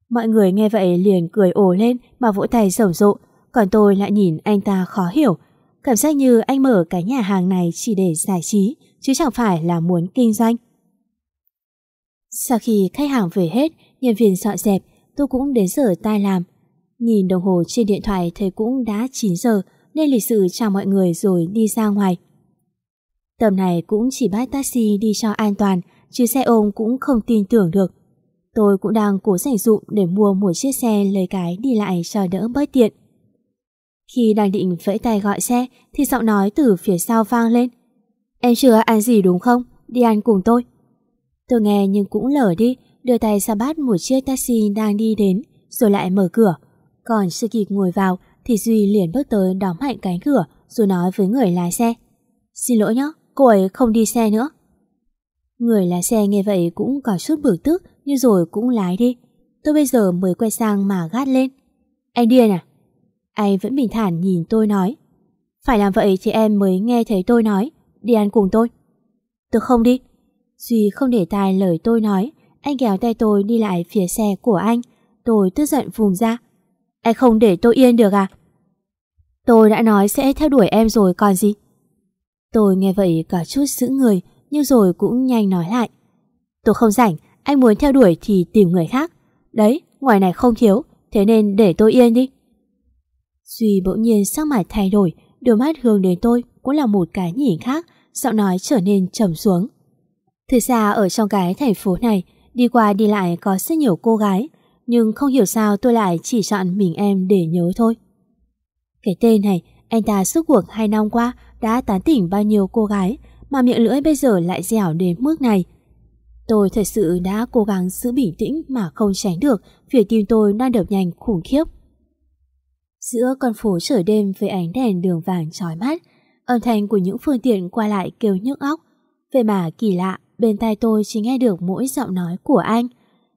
Mọi người nghe vậy liền cười ồ lên mà vỗ tay rầm rộ, còn tôi lại nhìn anh ta khó hiểu. Cảm giác như anh mở cái nhà hàng này chỉ để giải trí, chứ chẳng phải là muốn kinh doanh. Sau khi khách hàng về hết, nhân viên dọn dẹp, tôi cũng đến giờ tai làm. Nhìn đồng hồ trên điện thoại thấy cũng đã 9 giờ nên lịch sự chào mọi người rồi đi ra ngoài. Tầm này cũng chỉ bắt taxi đi cho an toàn, chứ xe ôm cũng không tin tưởng được. Tôi cũng đang cố dành dụm để mua một chiếc xe lấy cái đi lại cho đỡ bớt tiện. Khi đang định vẫy tay gọi xe thì giọng nói từ phía sau vang lên. Em chưa ăn gì đúng không? Đi ăn cùng tôi. Tôi nghe nhưng cũng lở đi, đưa tay ra bắt một chiếc taxi đang đi đến, rồi lại mở cửa. Còn chưa kịp ngồi vào thì Duy liền bước tới đóng mạnh cánh cửa rồi nói với người lái xe. Xin lỗi nhé, cô ấy không đi xe nữa. Người lái xe nghe vậy cũng có chút bực tức nhưng rồi cũng lái đi. Tôi bây giờ mới quay sang mà gắt lên. Anh điên à? Anh vẫn bình thản nhìn tôi nói. Phải làm vậy thì em mới nghe thấy tôi nói. Đi ăn cùng tôi. Tôi không đi. Duy không để tài lời tôi nói. Anh kéo tay tôi đi lại phía xe của anh. Tôi tức giận vùng ra. Anh không để tôi yên được à? Tôi đã nói sẽ theo đuổi em rồi còn gì. Tôi nghe vậy cả chút giữ người nhưng rồi cũng nhanh nói lại. Tôi không rảnh, anh muốn theo đuổi thì tìm người khác. Đấy, ngoài này không thiếu, thế nên để tôi yên đi. Duy bỗng nhiên sắc mặt thay đổi, đôi mắt hướng đến tôi cũng là một cái nhìn khác, giọng nói trở nên trầm xuống. Thực ra ở trong cái thành phố này, đi qua đi lại có rất nhiều cô gái, nhưng không hiểu sao tôi lại chỉ chọn mình em để nhớ thôi. Cái tên này, anh ta suốt cuộc hai năm qua đã tán tỉnh bao nhiêu cô gái, mà miệng lưỡi bây giờ lại dẻo đến mức này. Tôi thật sự đã cố gắng giữ bình tĩnh mà không tránh được việc tim tôi đang đập nhanh khủng khiếp. Giữa con phố trời đêm với ánh đèn đường vàng trói mắt, âm thanh của những phương tiện qua lại kêu nhức óc. Vậy mà kỳ lạ, bên tai tôi chỉ nghe được mỗi giọng nói của anh,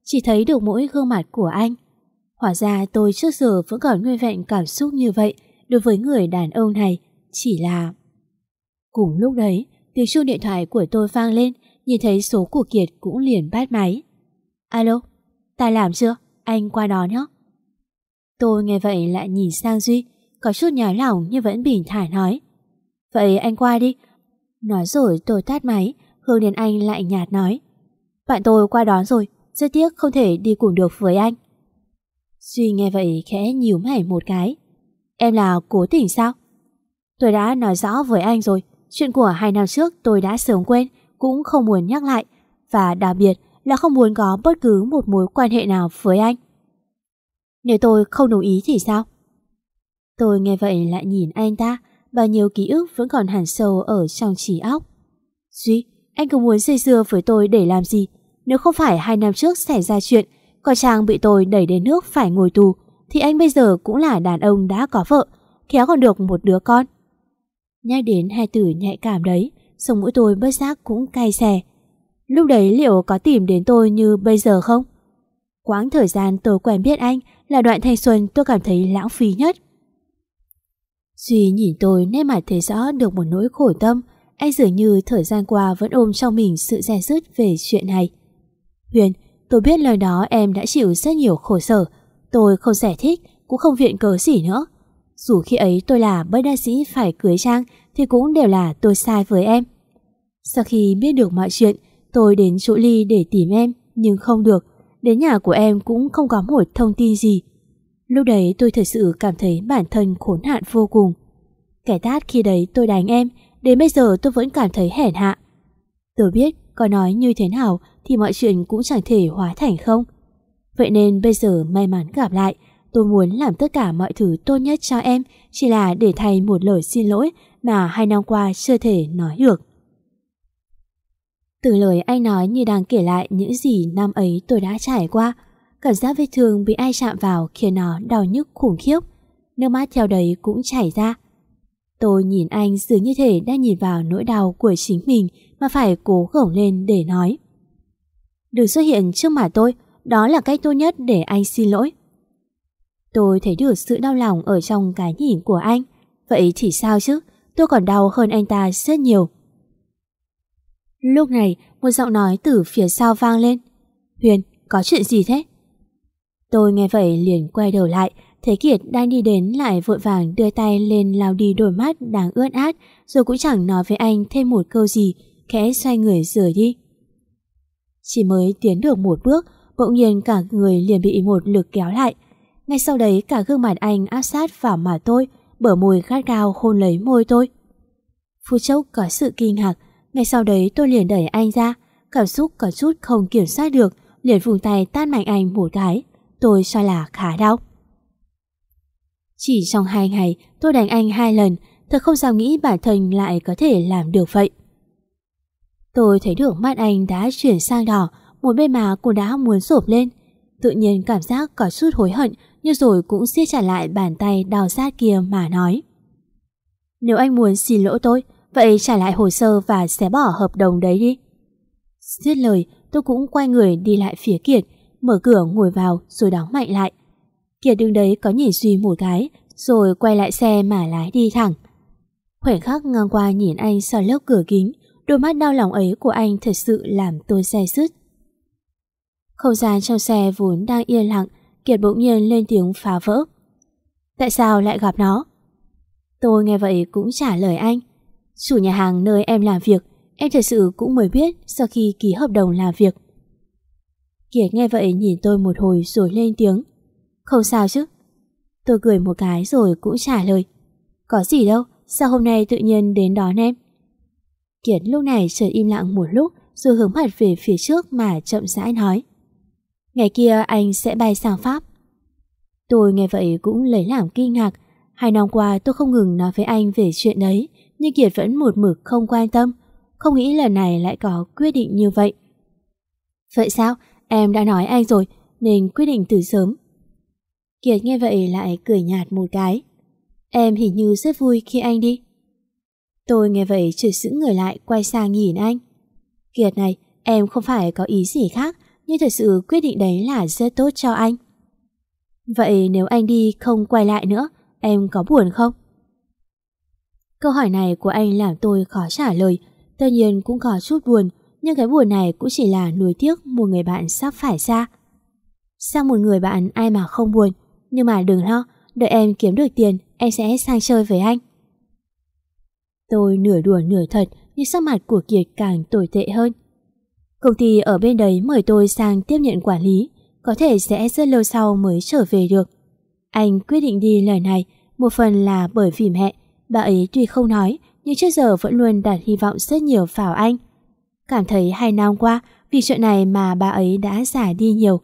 chỉ thấy được mỗi gương mặt của anh. Hóa ra tôi trước giờ vẫn còn nguyên vẹn cảm xúc như vậy đối với người đàn ông này, chỉ là... Cùng lúc đấy, tiếng chuông điện thoại của tôi vang lên, nhìn thấy số của Kiệt cũng liền bắt máy. Alo, ta làm chưa? Anh qua đó nhé. Tôi nghe vậy lại nhìn sang Duy, có chút nhói lòng nhưng vẫn bình thản nói. Vậy anh qua đi. Nói rồi tôi tắt máy, Hương Điền anh lại nhạt nói. Bạn tôi qua đón rồi, rất tiếc không thể đi cùng được với anh. Duy nghe vậy khẽ nhíu mày một cái. Em là cố tình sao? Tôi đã nói rõ với anh rồi, chuyện của hai năm trước tôi đã sớm quên, cũng không muốn nhắc lại, và đặc biệt là không muốn có bất cứ một mối quan hệ nào với anh. Nếu tôi không đồng ý thì sao? Tôi nghe vậy lại nhìn anh ta, bao nhiêu ký ức vẫn còn hẳn sâu ở trong trí óc. Duy, anh cứ muốn dây dưa với tôi để làm gì? Nếu không phải hai năm trước xảy ra chuyện, còn Trang bị tôi đẩy đến nước phải ngồi tù, thì anh bây giờ cũng là đàn ông đã có vợ, khéo còn được một đứa con. Nhắc đến hai từ nhạy cảm đấy, sống mũi tôi bất giác cũng cay xè. Lúc đấy liệu có tìm đến tôi như bây giờ không? Quãng thời gian tôi quen biết anh là đoạn thanh xuân tôi cảm thấy lãng phí nhất. Duy nhìn tôi nét mặt thấy rõ được một nỗi khổ tâm, anh dường như thời gian qua vẫn ôm trong mình sự dè dứt về chuyện này. Huyền, tôi biết lời đó em đã chịu rất nhiều khổ sở, tôi không giải thích, cũng không viện cớ gì nữa. Dù khi ấy tôi là bất đa sĩ phải cưới Trang thì cũng đều là tôi sai với em. Sau khi biết được mọi chuyện, tôi đến chỗ Ly để tìm em, nhưng không được. Đến nhà của em cũng không có một thông tin gì. Lúc đấy tôi thật sự cảm thấy bản thân khốn hạn vô cùng. Kẻ tát khi đấy tôi đánh em, đến bây giờ tôi vẫn cảm thấy hèn hạ. Tôi biết có nói như thế nào thì mọi chuyện cũng chẳng thể hóa thành không. Vậy nên bây giờ may mắn gặp lại, tôi muốn làm tất cả mọi thứ tốt nhất cho em chỉ là để thay một lời xin lỗi mà hai năm qua chưa thể nói được. Từ lời anh nói như đang kể lại những gì năm ấy tôi đã trải qua. Cảm giác vết thương bị ai chạm vào khiến nó đau nhức khủng khiếp. Nước mắt theo đấy cũng chảy ra. Tôi nhìn anh dường như thể đang nhìn vào nỗi đau của chính mình mà phải cố gồng lên để nói. Đừng xuất hiện trước mặt tôi, đó là cách tốt nhất để anh xin lỗi. Tôi thấy được sự đau lòng ở trong cái nhìn của anh. Vậy thì sao chứ? Tôi còn đau hơn anh ta rất nhiều. Lúc này, một giọng nói từ phía sau vang lên. Huyền, có chuyện gì thế? Tôi nghe vậy liền quay đầu lại, Thế Kiệt đang đi đến lại vội vàng đưa tay lên lao đi đôi mắt đang ướt át, rồi cũng chẳng nói với anh thêm một câu gì, khẽ xoay người rời đi. Chỉ mới tiến được một bước, bỗng nhiên cả người liền bị một lực kéo lại. Ngay sau đấy cả gương mặt anh áp sát vào mặt tôi, bờ môi gắt gao hôn lấy môi tôi. Phút chốc có sự kinh ngạc, ngay sau đấy tôi liền đẩy anh ra, cảm xúc có chút không kiểm soát được, liền vùng tay tát mạnh anh một cái. Tôi cho là khá đau. Chỉ trong hai ngày, tôi đánh anh hai lần, Thật không sao nghĩ bản thân lại có thể làm được vậy. Tôi thấy được mắt anh đã chuyển sang đỏ, Một bên má cũng đã muốn sụp lên. Tự nhiên cảm giác có chút hối hận, Nhưng rồi cũng siết trả lại bàn tay đau sát kia mà nói. Nếu anh muốn xin lỗi tôi, Vậy trả lại hồ sơ và xé bỏ hợp đồng đấy đi. Giết lời, tôi cũng quay người đi lại phía Kiệt, Mở cửa ngồi vào rồi đóng mạnh lại. Kiệt đứng đấy có nhìn Duy một cái, Rồi quay lại xe mà lái đi thẳng. Khoảnh khắc ngang qua nhìn anh sau lớp cửa kính, Đôi mắt đau lòng ấy của anh thật sự làm tôi say sứt. Không gian trong xe vốn đang yên lặng, Kiệt bỗng nhiên lên tiếng phá vỡ. Tại sao lại gặp nó? Tôi nghe vậy cũng trả lời anh. Chủ nhà hàng nơi em làm việc, Em thật sự cũng mới biết sau khi ký hợp đồng làm việc. Kiệt nghe vậy nhìn tôi một hồi rồi lên tiếng. Không sao chứ. Tôi cười một cái rồi cũng trả lời. Có gì đâu, Sao hôm nay tự nhiên đến đón em? Kiệt lúc này chợt im lặng một lúc Rồi hướng mặt về phía trước mà chậm rãi nói. Ngày kia anh sẽ bay sang Pháp. Tôi nghe vậy cũng lấy làm kinh ngạc. Hai năm qua tôi không ngừng nói với anh về chuyện đấy Nhưng Kiệt vẫn một mực không quan tâm. Không nghĩ lần này lại có quyết định như vậy. Vậy sao? Em đã nói anh rồi, Nên quyết định từ sớm. Kiệt nghe vậy lại cười nhạt một cái. Em hình như rất vui khi anh đi. Tôi nghe vậy chửi giữ người lại quay sang nhìn anh. Kiệt này, Em không phải có ý gì khác, Nhưng thật sự quyết định đấy là rất tốt cho anh. Vậy nếu anh đi không quay lại nữa, Em có buồn không? Câu hỏi này của anh làm tôi khó trả lời. Tất nhiên cũng có chút buồn, Nhưng cái buồn này cũng chỉ là nuối tiếc Một người bạn sắp phải xa Sang một người bạn ai mà không buồn? Nhưng mà đừng lo, Đợi em kiếm được tiền, Em sẽ sang chơi với anh. Tôi nửa đùa nửa thật, Nhưng sắc mặt của Kiệt càng tồi tệ hơn. Công ty ở bên đấy mời tôi sang tiếp nhận quản lý, Có thể sẽ rất lâu sau mới trở về được. Anh quyết định đi lời này, Một phần là bởi vì mẹ. Bà ấy tuy không nói, Nhưng trước giờ vẫn luôn đặt hy vọng rất nhiều vào anh. Cảm thấy hai năm qua Vì chuyện này mà bà ấy đã giả đi nhiều.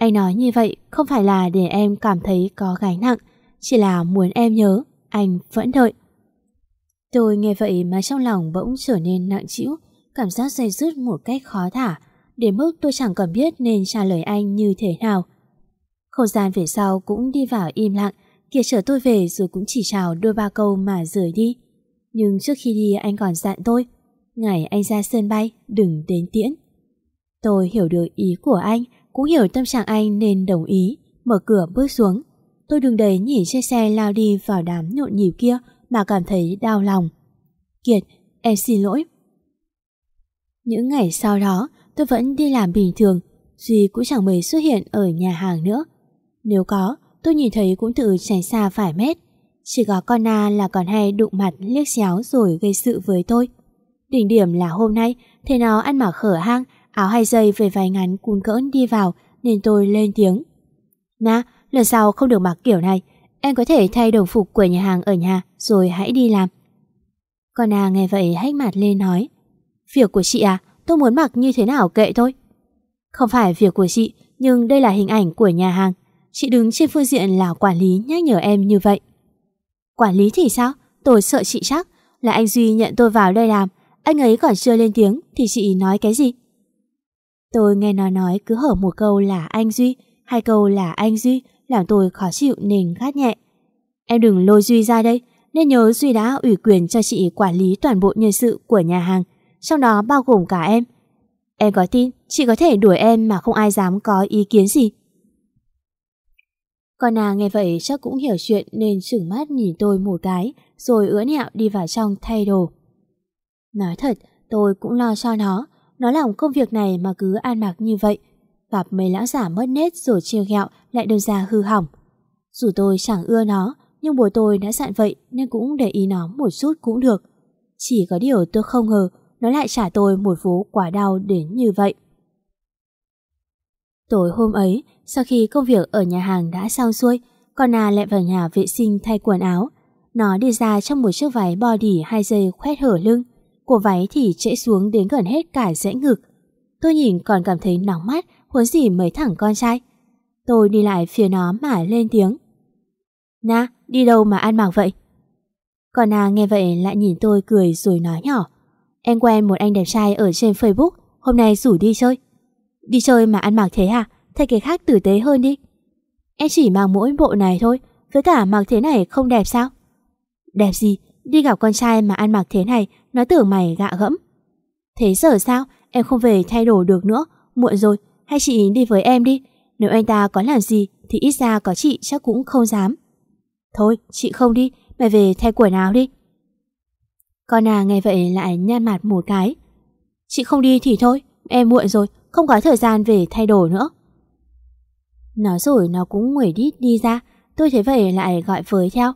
Anh nói như vậy không phải là để em cảm thấy có gánh nặng Chỉ là muốn em nhớ Anh vẫn đợi Tôi nghe vậy mà trong lòng bỗng trở nên nặng trĩu, cảm giác dây dứt một cách khó thả, đến mức tôi chẳng cần biết nên trả lời anh như thế nào. Không gian về sau cũng đi vào im lặng, kia chở tôi về rồi cũng chỉ chào đôi ba câu mà rời đi. Nhưng trước khi đi anh còn dặn tôi, ngày anh ra sân bay đừng đến tiễn. Tôi hiểu được ý của anh, cũng hiểu tâm trạng anh nên đồng ý, mở cửa bước xuống. Tôi đường đấy nhìn xe xe lao đi vào đám nhộn nhịp kia mà cảm thấy đau lòng. Kiệt, em xin lỗi. Những ngày sau đó, tôi vẫn đi làm bình thường, Duy cũng chẳng mấy xuất hiện ở nhà hàng nữa. Nếu có, tôi nhìn thấy cũng tự tránh xa vài mét. Chỉ có con Na là còn hay đụng mặt liếc xéo rồi gây sự với tôi. Đỉnh điểm là hôm nay, thế nó ăn mặc khở hang, áo hai dây về váy ngắn cuốn cỡn đi vào, nên tôi lên tiếng. Na, lần sau không được mặc kiểu này, Em có thể thay đồng phục của nhà hàng ở nhà rồi hãy đi làm. Con à nghe vậy hách mặt lên nói Việc của chị à, tôi muốn mặc như thế nào kệ thôi. Không phải việc của chị, nhưng đây là hình ảnh của nhà hàng. Chị đứng trên phương diện là quản lý nhắc nhở em như vậy. Quản lý thì sao? Tôi sợ chị chắc. Là anh Duy nhận tôi vào đây làm. Anh ấy còn chưa lên tiếng thì chị nói cái gì? Tôi nghe nó nói cứ hở một câu là anh Duy, hai câu là anh Duy, làm tôi khó chịu nên gắt nhẹ. Em đừng lôi Duy ra đây, nên nhớ Duy đã ủy quyền cho chị quản lý toàn bộ nhân sự của nhà hàng, trong đó bao gồm cả em. Em có tin chị có thể đuổi em mà không ai dám có ý kiến gì. Con nàng nghe vậy chắc cũng hiểu chuyện nên chừng mắt nhìn tôi một cái rồi ứa nẹo đi vào trong thay đồ. Nói thật, tôi cũng lo cho nó. Nó làm công việc này mà cứ an mặc như vậy gặp mấy lão giả mất nết rồi chiêu ghẹo lại đơn ra hư hỏng. Dù tôi chẳng ưa nó, nhưng bố tôi đã dặn vậy nên cũng để ý nó một chút cũng được. Chỉ có điều tôi không ngờ nó lại trả tôi một vố quả đau đến như vậy. Tối hôm ấy, sau khi công việc ở nhà hàng đã xong xuôi, con Na lại vào nhà vệ sinh thay quần áo. Nó đi ra trong một chiếc váy body hai dây khoét hở lưng. Của váy thì trễ xuống đến gần hết cả rẽ ngực. Tôi nhìn còn cảm thấy nóng mắt huống gì mấy thẳng con trai. Tôi đi lại phía nó mà lên tiếng. Na, đi đâu mà ăn mặc vậy? Còn Na nghe vậy lại nhìn tôi cười rồi nói nhỏ. Em quen một anh đẹp trai ở trên Facebook, hôm nay rủ đi chơi. Đi chơi mà ăn mặc thế à? Thay cái khác tử tế hơn đi. Em chỉ mang mỗi bộ này thôi, với cả mặc thế này không đẹp sao? Đẹp gì? Đi gặp con trai mà ăn mặc thế này, nó tưởng mày gạ gẫm. Thế giờ sao? Em không về thay đổi được nữa, muộn rồi, hay chị đi với em đi. Nếu anh ta có làm gì thì ít ra có chị chắc cũng không dám. Thôi, chị không đi, mày về thay quần áo đi. Con à nghe vậy lại nhăn mặt một cái. Chị không đi thì thôi, em muộn rồi, không có thời gian về thay đổi nữa. Nói rồi nó cũng nguẩy đít đi ra, tôi thấy vậy lại gọi với theo.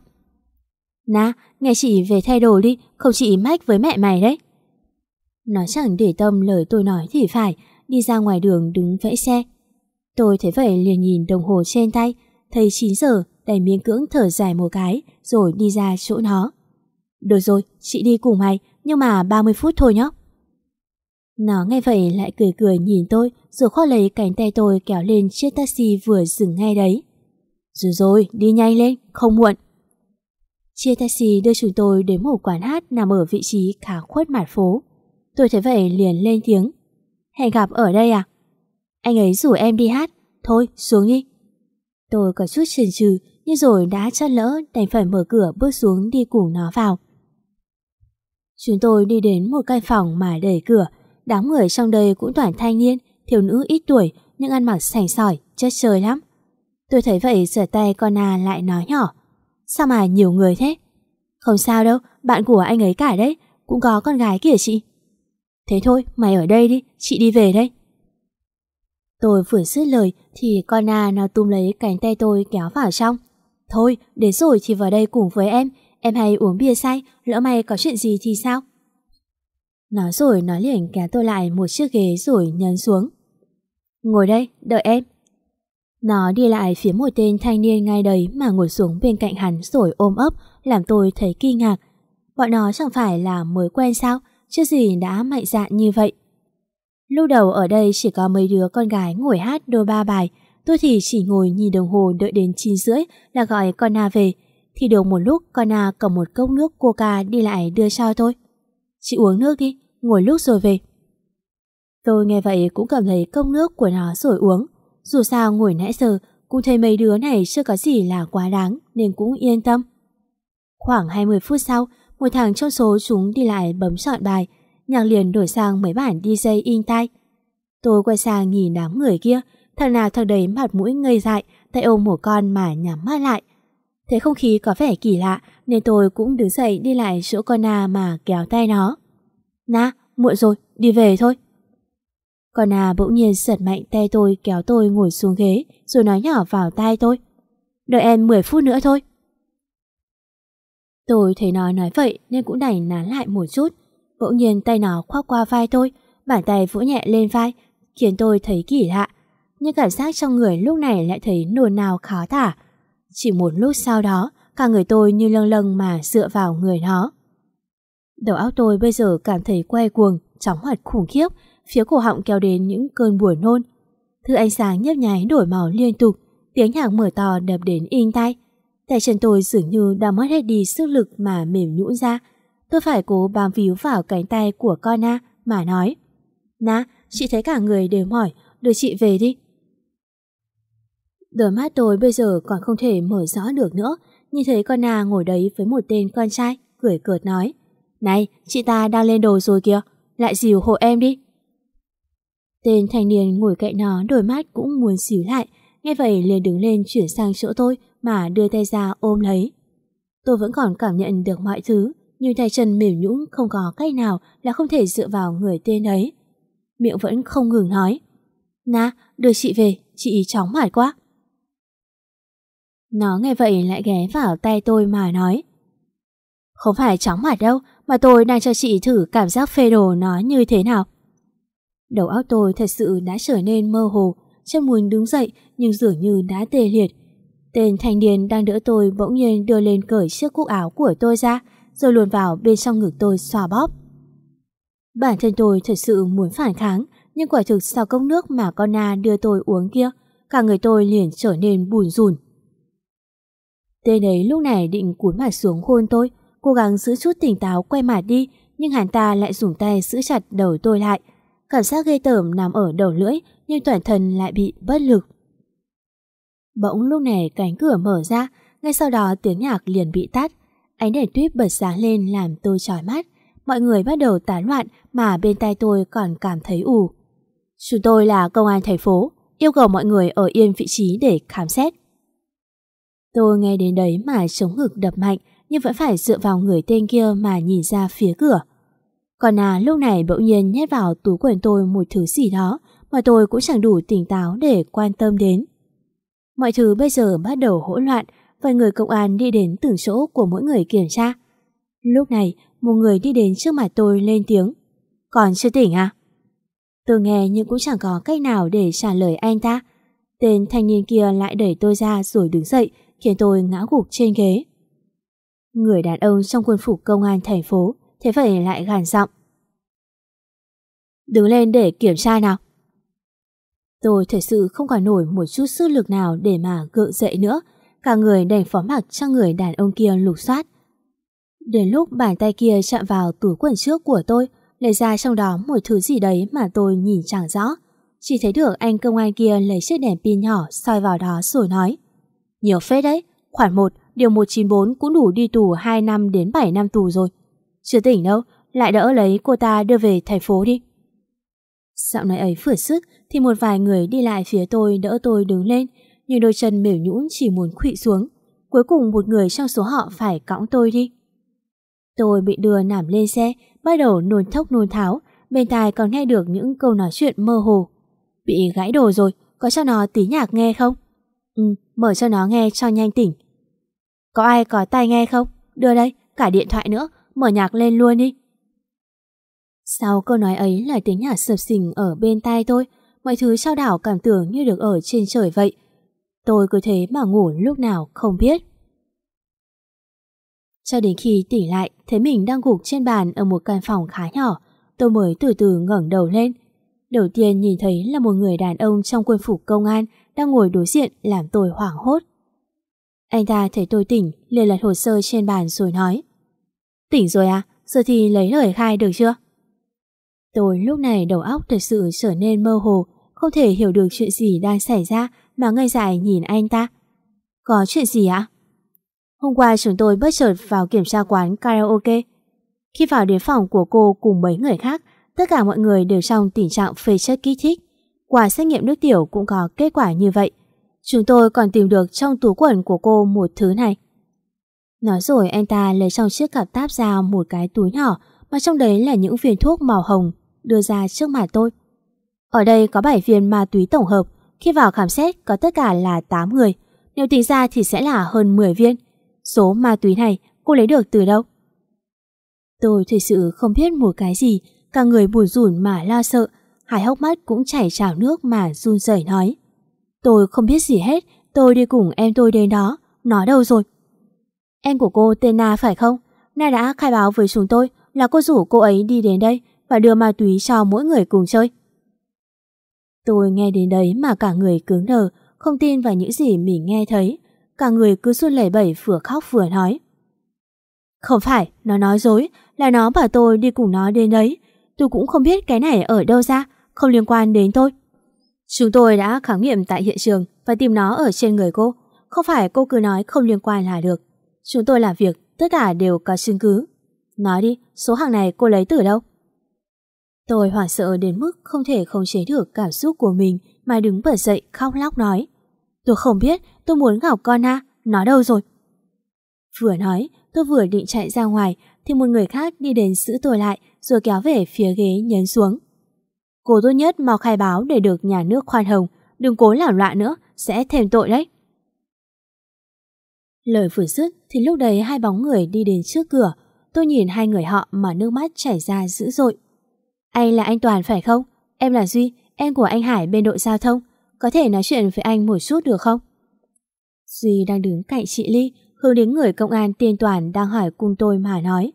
Na, nghe chị về thay đồ đi, không chị mách với mẹ mày đấy. Nó chẳng để tâm lời tôi nói thì phải, đi ra ngoài đường đứng vẫy xe. Tôi thấy vậy liền nhìn đồng hồ trên tay, thấy 9 giờ, đành miếng cưỡng thở dài một cái, rồi đi ra chỗ nó. Được rồi, chị đi cùng mày, nhưng mà 30 phút thôi nhé. Nó nghe vậy lại cười cười nhìn tôi, rồi khoác lấy cánh tay tôi kéo lên chiếc taxi vừa dừng ngay đấy. Rồi rồi, đi nhanh lên, không muộn. Chia taxi đưa chúng tôi đến một quán hát nằm ở vị trí khá khuất mặt phố. Tôi thấy vậy liền lên tiếng. Hẹn gặp ở đây à? Anh ấy rủ em đi hát. Thôi, xuống đi. Tôi có chút chần chừ nhưng rồi đã chăn lỡ đành phải mở cửa bước xuống đi cùng nó vào. Chúng tôi đi đến một căn phòng mà đẩy cửa. Đám người trong đây cũng toàn thanh niên, thiếu nữ ít tuổi nhưng ăn mặc sành sỏi, chất chơi lắm. Tôi thấy vậy giở tay con à lại nói nhỏ. Sao mà nhiều người thế? Không sao đâu, bạn của anh ấy cả đấy, cũng có con gái kìa chị. Thế thôi, mày ở đây đi, chị đi về đây. Tôi vừa dứt lời thì con à nó tung lấy cánh tay tôi kéo vào trong. Thôi, đến rồi thì vào đây cùng với em, em hay uống bia say, lỡ mày có chuyện gì thì sao? Nói rồi nó liền kéo tôi lại một chiếc ghế rồi nhấn xuống. Ngồi đây, đợi em. Nó đi lại phía một tên thanh niên ngay đấy mà ngồi xuống bên cạnh hắn rồi ôm ấp, làm tôi thấy kinh ngạc. Bọn nó chẳng phải là mới quen sao, chứ gì đã mạnh dạn như vậy. Lúc đầu ở đây chỉ có mấy đứa con gái ngồi hát đôi ba bài, tôi thì chỉ ngồi nhìn đồng hồ đợi đến 9 rưỡi là gọi con Na về. Thì được một lúc con Na cầm một cốc nước coca đi lại đưa cho tôi. Chị uống nước đi, ngồi lúc rồi về. Tôi nghe vậy cũng cảm thấy cốc nước của nó rồi uống. Dù sao ngồi nãy giờ cũng thấy mấy đứa này chưa có gì là quá đáng nên cũng yên tâm. Khoảng 20 phút sau, một thằng trong số chúng đi lại bấm chọn bài, nhạc liền đổi sang mấy bản DJ in tai. Tôi quay sang nhìn đám người kia, thằng nào thằng đấy mặt mũi ngây dại, tay ôm một con mà nhắm mắt lại. Thấy không khí có vẻ kỳ lạ nên tôi cũng đứng dậy đi lại chỗ con Na mà kéo tay nó. Na, muộn rồi, đi về thôi. Con à bỗng nhiên giật mạnh tay tôi kéo tôi ngồi xuống ghế rồi nói nhỏ vào tai tôi. Đợi em 10 phút nữa thôi. Tôi thấy nó nói vậy nên cũng đành nán lại một chút. Bỗng nhiên tay nó khoác qua vai tôi, bàn tay vỗ nhẹ lên vai, khiến tôi thấy kỳ lạ. Nhưng cảm giác trong người lúc này lại thấy nồn nào khó tả. Chỉ một lúc sau đó, cả người tôi như lâng lâng mà dựa vào người nó. Đầu óc tôi bây giờ cảm thấy quay cuồng, chóng mặt khủng khiếp, phía cổ họng kéo đến những cơn buồn nôn. Thứ ánh sáng nhấp nháy đổi màu liên tục, tiếng nhạc mở to đập đến in tay. Tay chân tôi dường như đã mất hết đi sức lực mà mềm nhũn ra. Tôi phải cố bám víu vào cánh tay của con Na mà nói. Na, chị thấy cả người đều mỏi, đưa chị về đi. Đôi mắt tôi bây giờ còn không thể mở rõ được nữa, nhìn thấy con Na ngồi đấy với một tên con trai, cười cợt nói. Này, chị ta đang lên đồ rồi kìa, lại dìu hộ em đi. Tên thanh niên ngồi cạnh nó đôi mắt cũng muốn xỉu lại, nghe vậy liền đứng lên chuyển sang chỗ tôi mà đưa tay ra ôm lấy. Tôi vẫn còn cảm nhận được mọi thứ, nhưng tay chân mềm nhũn không có cách nào là không thể dựa vào người tên ấy. Miệng vẫn không ngừng nói. Na, đưa chị về, chị chóng mỏi quá. Nó nghe vậy lại ghé vào tay tôi mà nói. Không phải chóng mặt đâu, mà tôi đang cho chị thử cảm giác phê đồ nó như thế nào. Đầu óc tôi thật sự đã trở nên mơ hồ, chân muốn đứng dậy nhưng dường như đã tê liệt. Tên thanh niên đang đỡ tôi bỗng nhiên đưa lên cởi chiếc cúc áo của tôi ra, rồi luồn vào bên trong ngực tôi xoa bóp. Bản thân tôi thật sự muốn phản kháng, nhưng quả thực sau cốc nước mà con Na đưa tôi uống kia, cả người tôi liền trở nên bùn rùn. Tên ấy lúc này định cuốn mặt xuống hôn tôi, cố gắng giữ chút tỉnh táo quay mặt đi, nhưng hắn ta lại dùng tay giữ chặt đầu tôi lại. Cảm giác ghê tởm nằm ở đầu lưỡi, nhưng toàn thân lại bị bất lực. Bỗng lúc này cánh cửa mở ra, ngay sau đó tiếng nhạc liền bị tắt. Ánh đèn tuyết bật sáng lên làm tôi chói mắt. Mọi người bắt đầu tán loạn mà bên tai tôi còn cảm thấy ù. Chúng tôi là công an thành phố, yêu cầu mọi người ở yên vị trí để khám xét. Tôi nghe đến đấy mà chống ngực đập mạnh nhưng vẫn phải dựa vào người tên kia mà nhìn ra phía cửa. Còn à lúc này bỗng nhiên nhét vào túi quần tôi một thứ gì đó mà tôi cũng chẳng đủ tỉnh táo để quan tâm đến. Mọi thứ bây giờ bắt đầu hỗn loạn và người công an đi đến từng chỗ của mỗi người kiểm tra. Lúc này, một người đi đến trước mặt tôi lên tiếng. Còn chưa tỉnh à? Tôi nghe nhưng cũng chẳng có cách nào để trả lời anh ta. Tên thanh niên kia lại đẩy tôi ra rồi đứng dậy, khiến tôi ngã gục trên ghế. Người đàn ông trong quân phục công an thành phố thế vậy lại gàn giọng. Đứng lên để kiểm tra nào. Tôi thật sự không còn nổi một chút sức lực nào để mà gượng dậy nữa, cả người đành phó mặc cho người đàn ông kia lục soát. Đến lúc bàn tay kia chạm vào túi quần trước của tôi, lấy ra trong đó một thứ gì đấy mà tôi nhìn chẳng rõ. Chỉ thấy được anh công an kia lấy chiếc đèn pin nhỏ soi vào đó rồi nói. Nhiều phết đấy, khoản 1, điều 194 cũng đủ đi tù 2 năm đến 7 năm tù rồi. Chưa tỉnh đâu, lại đỡ lấy cô ta đưa về thành phố đi. Dạo này ấy vừa sức thì một vài người đi lại phía tôi đỡ tôi đứng lên, nhưng đôi chân mềm nhũn chỉ muốn khụy xuống. Cuối cùng một người trong số họ phải cõng tôi đi. Tôi bị đưa nằm lên xe, bắt đầu nôn thốc nôn tháo, bên tai còn nghe được những câu nói chuyện mơ hồ. Bị gãy đồ rồi, có cho nó tí nhạc nghe không? Ừ, mở cho nó nghe cho nhanh tỉnh. Có ai có tai nghe không? Đưa đây, cả điện thoại nữa, mở nhạc lên luôn đi. Sau câu nói ấy là tiếng nhạc sập sình ở bên tai tôi, mọi thứ trao đảo cảm tưởng như được ở trên trời vậy. Tôi cứ thế mà ngủ lúc nào không biết. Cho đến khi tỉnh lại, thấy mình đang gục trên bàn ở một căn phòng khá nhỏ, tôi mới từ từ ngẩng đầu lên. Đầu tiên nhìn thấy là một người đàn ông trong quân phục công an đang ngồi đối diện làm tôi hoảng hốt. Anh ta thấy tôi tỉnh, liền lật hồ sơ trên bàn rồi nói Tỉnh rồi à? Giờ thì lấy lời khai được chưa? Tôi lúc này đầu óc thật sự trở nên mơ hồ, không thể hiểu được chuyện gì đang xảy ra mà ngây dại nhìn anh ta. Có chuyện gì ạ? Hôm qua chúng tôi bất chợt vào kiểm tra quán karaoke. Khi vào đến phòng của cô cùng mấy người khác, tất cả mọi người đều trong tình trạng phê chất kích thích. Quả xét nghiệm nước tiểu cũng có kết quả như vậy. Chúng tôi còn tìm được trong túi quần của cô một thứ này. Nói rồi anh ta lấy trong chiếc cặp táp ra một cái túi nhỏ mà trong đấy là những viên thuốc màu hồng đưa ra trước mặt tôi. Ở đây có 7 viên ma túy tổng hợp, khi vào khám xét có tất cả là 8 người, nếu tính ra thì sẽ là hơn 10 viên. Số ma túy này cô lấy được từ đâu? Tôi thực sự không biết một cái gì, cả người buồn rủn mà lo sợ, hai hốc mắt cũng chảy trào nước mà run rẩy nói. Tôi không biết gì hết, tôi đi cùng em tôi đến đó, nó đâu rồi? Em của cô tên Na phải không? Na đã khai báo với chúng tôi là cô rủ cô ấy đi đến đây và đưa ma túy cho mỗi người cùng chơi. Tôi nghe đến đấy mà cả người cứng đờ, không tin vào những gì mình nghe thấy. Cả người cứ run lẩy bẩy vừa khóc vừa nói. Không phải, nó nói dối, là nó bảo tôi đi cùng nó đến đấy. Tôi cũng không biết cái này ở đâu ra, không liên quan đến tôi. Chúng tôi đã khám nghiệm tại hiện trường và tìm nó ở trên người cô. Không phải cô cứ nói không liên quan là được. Chúng tôi làm việc, tất cả đều có chứng cứ. Nói đi, số hàng này cô lấy từ đâu? Tôi hoảng sợ đến mức không thể khống chế được cảm xúc của mình mà đứng bật dậy khóc lóc nói. Tôi không biết, tôi muốn gặp con Na, nó đâu rồi? Vừa nói, tôi vừa định chạy ra ngoài thì một người khác đi đến giữ tôi lại rồi kéo về phía ghế nhấn xuống. Cô tốt nhất mau khai báo để được nhà nước khoan hồng, đừng cố làm loạn nữa, sẽ thêm tội đấy. Lời vừa dứt thì lúc đấy hai bóng người đi đến trước cửa, tôi nhìn hai người họ mà nước mắt chảy ra dữ dội. Anh là anh Toàn phải không? Em là Duy, em của anh Hải bên đội giao thông. Có thể nói chuyện với anh một chút được không? Duy đang đứng cạnh chị Ly, hướng đến người công an tiên Toàn đang hỏi cùng tôi mà nói.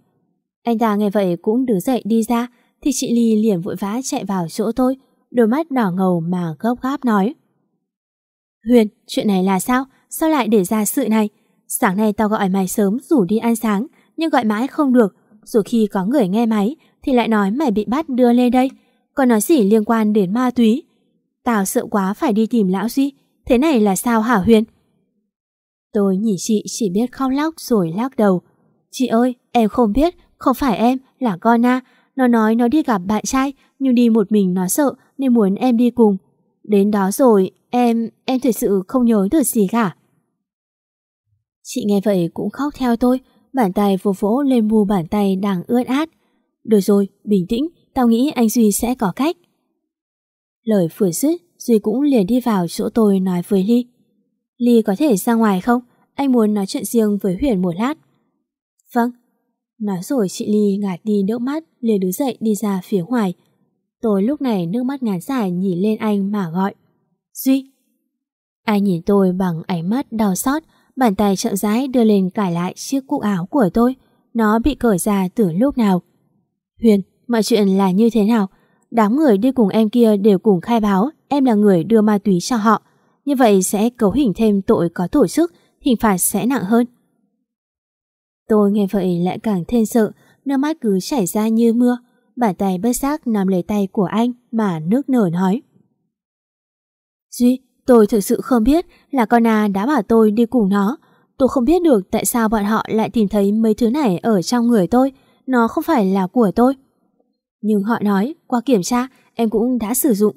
Anh ta nghe vậy cũng đứng dậy đi ra, thì chị Ly liền vội vã chạy vào chỗ tôi, đôi mắt đỏ ngầu mà gấp gáp nói. Huyền, chuyện này là sao? Sao lại để ra sự này? Sáng nay tao gọi mày sớm rủ đi ăn sáng, nhưng gọi mãi không được. Rồi khi có người nghe máy, thì lại nói mày bị bắt đưa lên đây. Còn nói gì liên quan đến ma túy. Tao sợ quá phải đi tìm lão Duy. Thế này là sao hả Huyền? Tôi nhìn chị chỉ biết khóc lóc rồi lắc đầu. Chị ơi, em không biết, không phải em, là con Na. Nó nói nó đi gặp bạn trai, nhưng đi một mình nó sợ nên muốn em đi cùng. Đến đó rồi, em, em thật sự không nhớ được gì cả. Chị nghe vậy cũng khóc theo tôi, bàn tay vô vỗ lên mu bàn tay đang ướt át. Được rồi, bình tĩnh, tao nghĩ anh Duy sẽ có cách. Lời vừa dứt, Duy cũng liền đi vào chỗ tôi nói với Ly. Ly có thể ra ngoài không? Anh muốn nói chuyện riêng với Huyền một lát. Vâng. Nói rồi chị Ly ngạt đi nước mắt, liền đứng dậy đi ra phía ngoài. Tôi lúc này nước mắt ngán dài nhìn lên anh mà gọi. Duy. Anh nhìn tôi bằng ánh mắt đau xót, bàn tay chậm rãi đưa lên cải lại chiếc cúc áo của tôi. Nó bị cởi ra từ lúc nào. Huyền, mọi chuyện là như thế nào? Đám người đi cùng em kia đều cùng khai báo em là người đưa ma túy cho họ. Như vậy sẽ cấu hình thêm tội có tổ chức, hình phạt sẽ nặng hơn. Tôi nghe vậy lại càng thêm sợ, nước mắt cứ chảy ra như mưa. Bàn tay bất giác nắm lấy tay của anh mà nước nở nói. Duy, tôi thực sự không biết là con A đã bảo tôi đi cùng nó. Tôi không biết được tại sao bọn họ lại tìm thấy mấy thứ này ở trong người tôi. Nó không phải là của tôi. Nhưng họ nói, qua kiểm tra, em cũng đã sử dụng.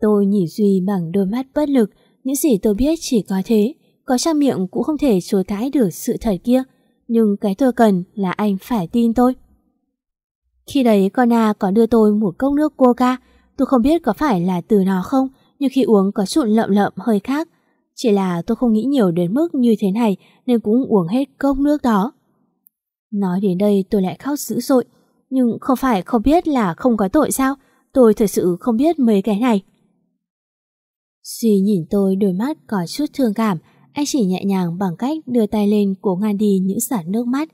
Tôi nhìn Duy bằng đôi mắt bất lực, những gì tôi biết chỉ có thế. Có trang miệng cũng không thể chối cãi được sự thật kia. Nhưng cái tôi cần là anh phải tin tôi. Khi đấy con A có đưa tôi một cốc nước coca, tôi không biết có phải là từ nó không, nhưng khi uống có chút lợm lợm hơi khác. Chỉ là tôi không nghĩ nhiều đến mức như thế này nên cũng uống hết cốc nước đó. Nói đến đây tôi lại khóc dữ dội, nhưng không phải không biết là không có tội sao, tôi thật sự không biết mấy cái này. Duy nhìn tôi đôi mắt có chút thương cảm, anh chỉ nhẹ nhàng bằng cách đưa tay lên cố ngăn đi những giọt nước mắt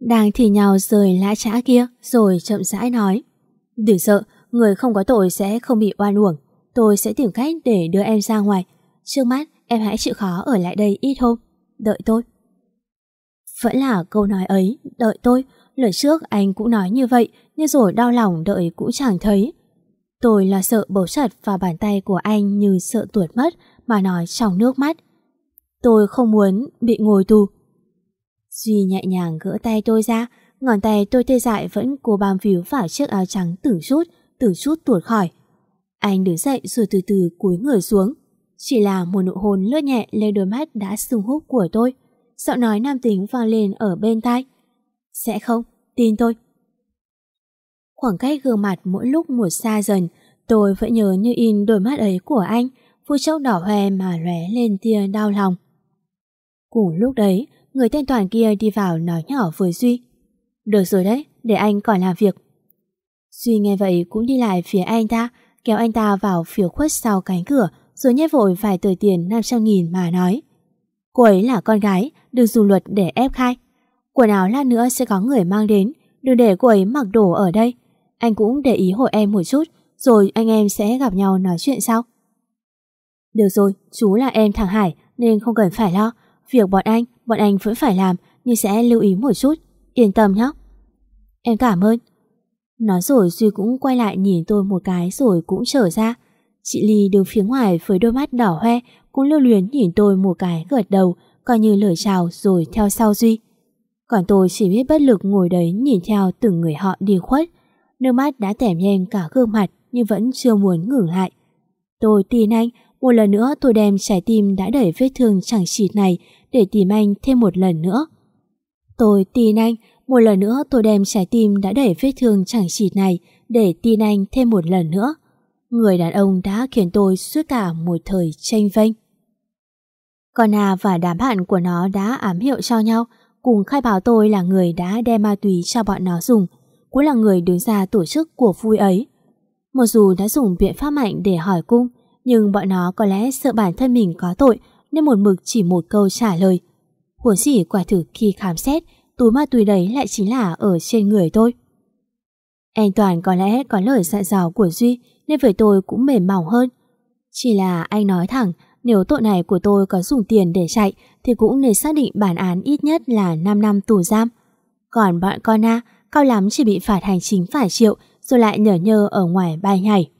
đang thì nhào rời lã trã kia rồi chậm rãi nói Đừng sợ, người không có tội sẽ không bị oan uổng. Tôi sẽ tìm cách để đưa em ra ngoài. Trước mắt, em hãy chịu khó ở lại đây ít hôm. Đợi tôi. Vẫn là câu nói ấy, đợi tôi. Lần trước anh cũng nói như vậy, nhưng rồi đau lòng đợi cũng chẳng thấy. Tôi là sợ bấu chặt vào bàn tay của anh như sợ tuột mất mà nói trong nước mắt. Tôi không muốn bị ngồi tù. Duy nhẹ nhàng gỡ tay tôi ra, ngón tay tôi tê dại vẫn cố bám víu vào chiếc áo trắng từng chút, từng chút tuột khỏi. Anh đứng dậy rồi từ từ cúi người xuống. Chỉ là một nụ hôn lướt nhẹ lên đôi mắt đã sưng húp của tôi. Giọng nói nam tính vang lên ở bên tai. Sẽ không, tin tôi. Khoảng cách gương mặt mỗi lúc một xa dần, tôi vẫn nhớ như in đôi mắt ấy của anh, phút chốc đỏ hoe mà lóe lên tia đau lòng. Cùng lúc đấy, người tên Toàn kia đi vào nói nhỏ với Duy. Được rồi đấy, để anh còn làm việc. Duy nghe vậy cũng đi lại phía anh ta, kéo anh ta vào phía khuất sau cánh cửa, rồi nhét vội vài tờ tiền 500 nghìn mà nói. Cô ấy là con gái, đừng dùng luật để ép khai. Quần áo lát nữa sẽ có người mang đến, đừng để cô ấy mặc đồ ở đây. Anh cũng để ý hội em một chút, rồi anh em sẽ gặp nhau nói chuyện sau. Được rồi, chú là em thằng Hải nên không cần phải lo. Việc bọn anh, bọn anh vẫn phải làm nhưng sẽ lưu ý một chút. Yên tâm nhé. Em cảm ơn. Nói rồi Duy cũng quay lại nhìn tôi một cái rồi cũng trở ra. Chị Ly đứng phía ngoài với đôi mắt đỏ hoe cũng lưu luyến nhìn tôi một cái gật đầu coi như lời chào rồi theo sau Duy. Còn tôi chỉ biết bất lực ngồi đấy nhìn theo từng người họ đi khuất. Nước mắt đã tẻm nhem cả gương mặt nhưng vẫn chưa muốn ngừng lại. Tôi tin anh, một lần nữa tôi đem trái tim đã đẩy vết thương chẳng chịt này để tìm anh thêm một lần nữa. Tôi tin anh, một lần nữa tôi đem trái tim đã đẩy vết thương chẳng chịt này để tin anh thêm một lần nữa. Người đàn ông đã khiến tôi suốt cả một thời tranh vênh. Con à và đám bạn của nó đã ám hiệu cho nhau, cùng khai báo tôi là người đã đem ma túy cho bọn nó dùng, cũng là người đứng ra tổ chức của vui ấy. Mặc dù đã dùng biện pháp mạnh để hỏi cung, nhưng bọn nó có lẽ sợ bản thân mình có tội nên một mực chỉ một câu trả lời. Huống gì quả thực khi khám xét, túi ma túy đấy lại chính là ở trên người tôi. Anh Toàn có lẽ có lời dặn dò của Duy nên với tôi cũng mềm mỏng hơn. Chỉ là anh nói thẳng, nếu tội này của tôi có dùng tiền để chạy thì cũng nên xác định bản án ít nhất là 5 năm tù giam. Còn bọn con A, cao lắm chỉ bị phạt hành chính vài triệu rồi lại nhở nhơ ở ngoài bay nhảy.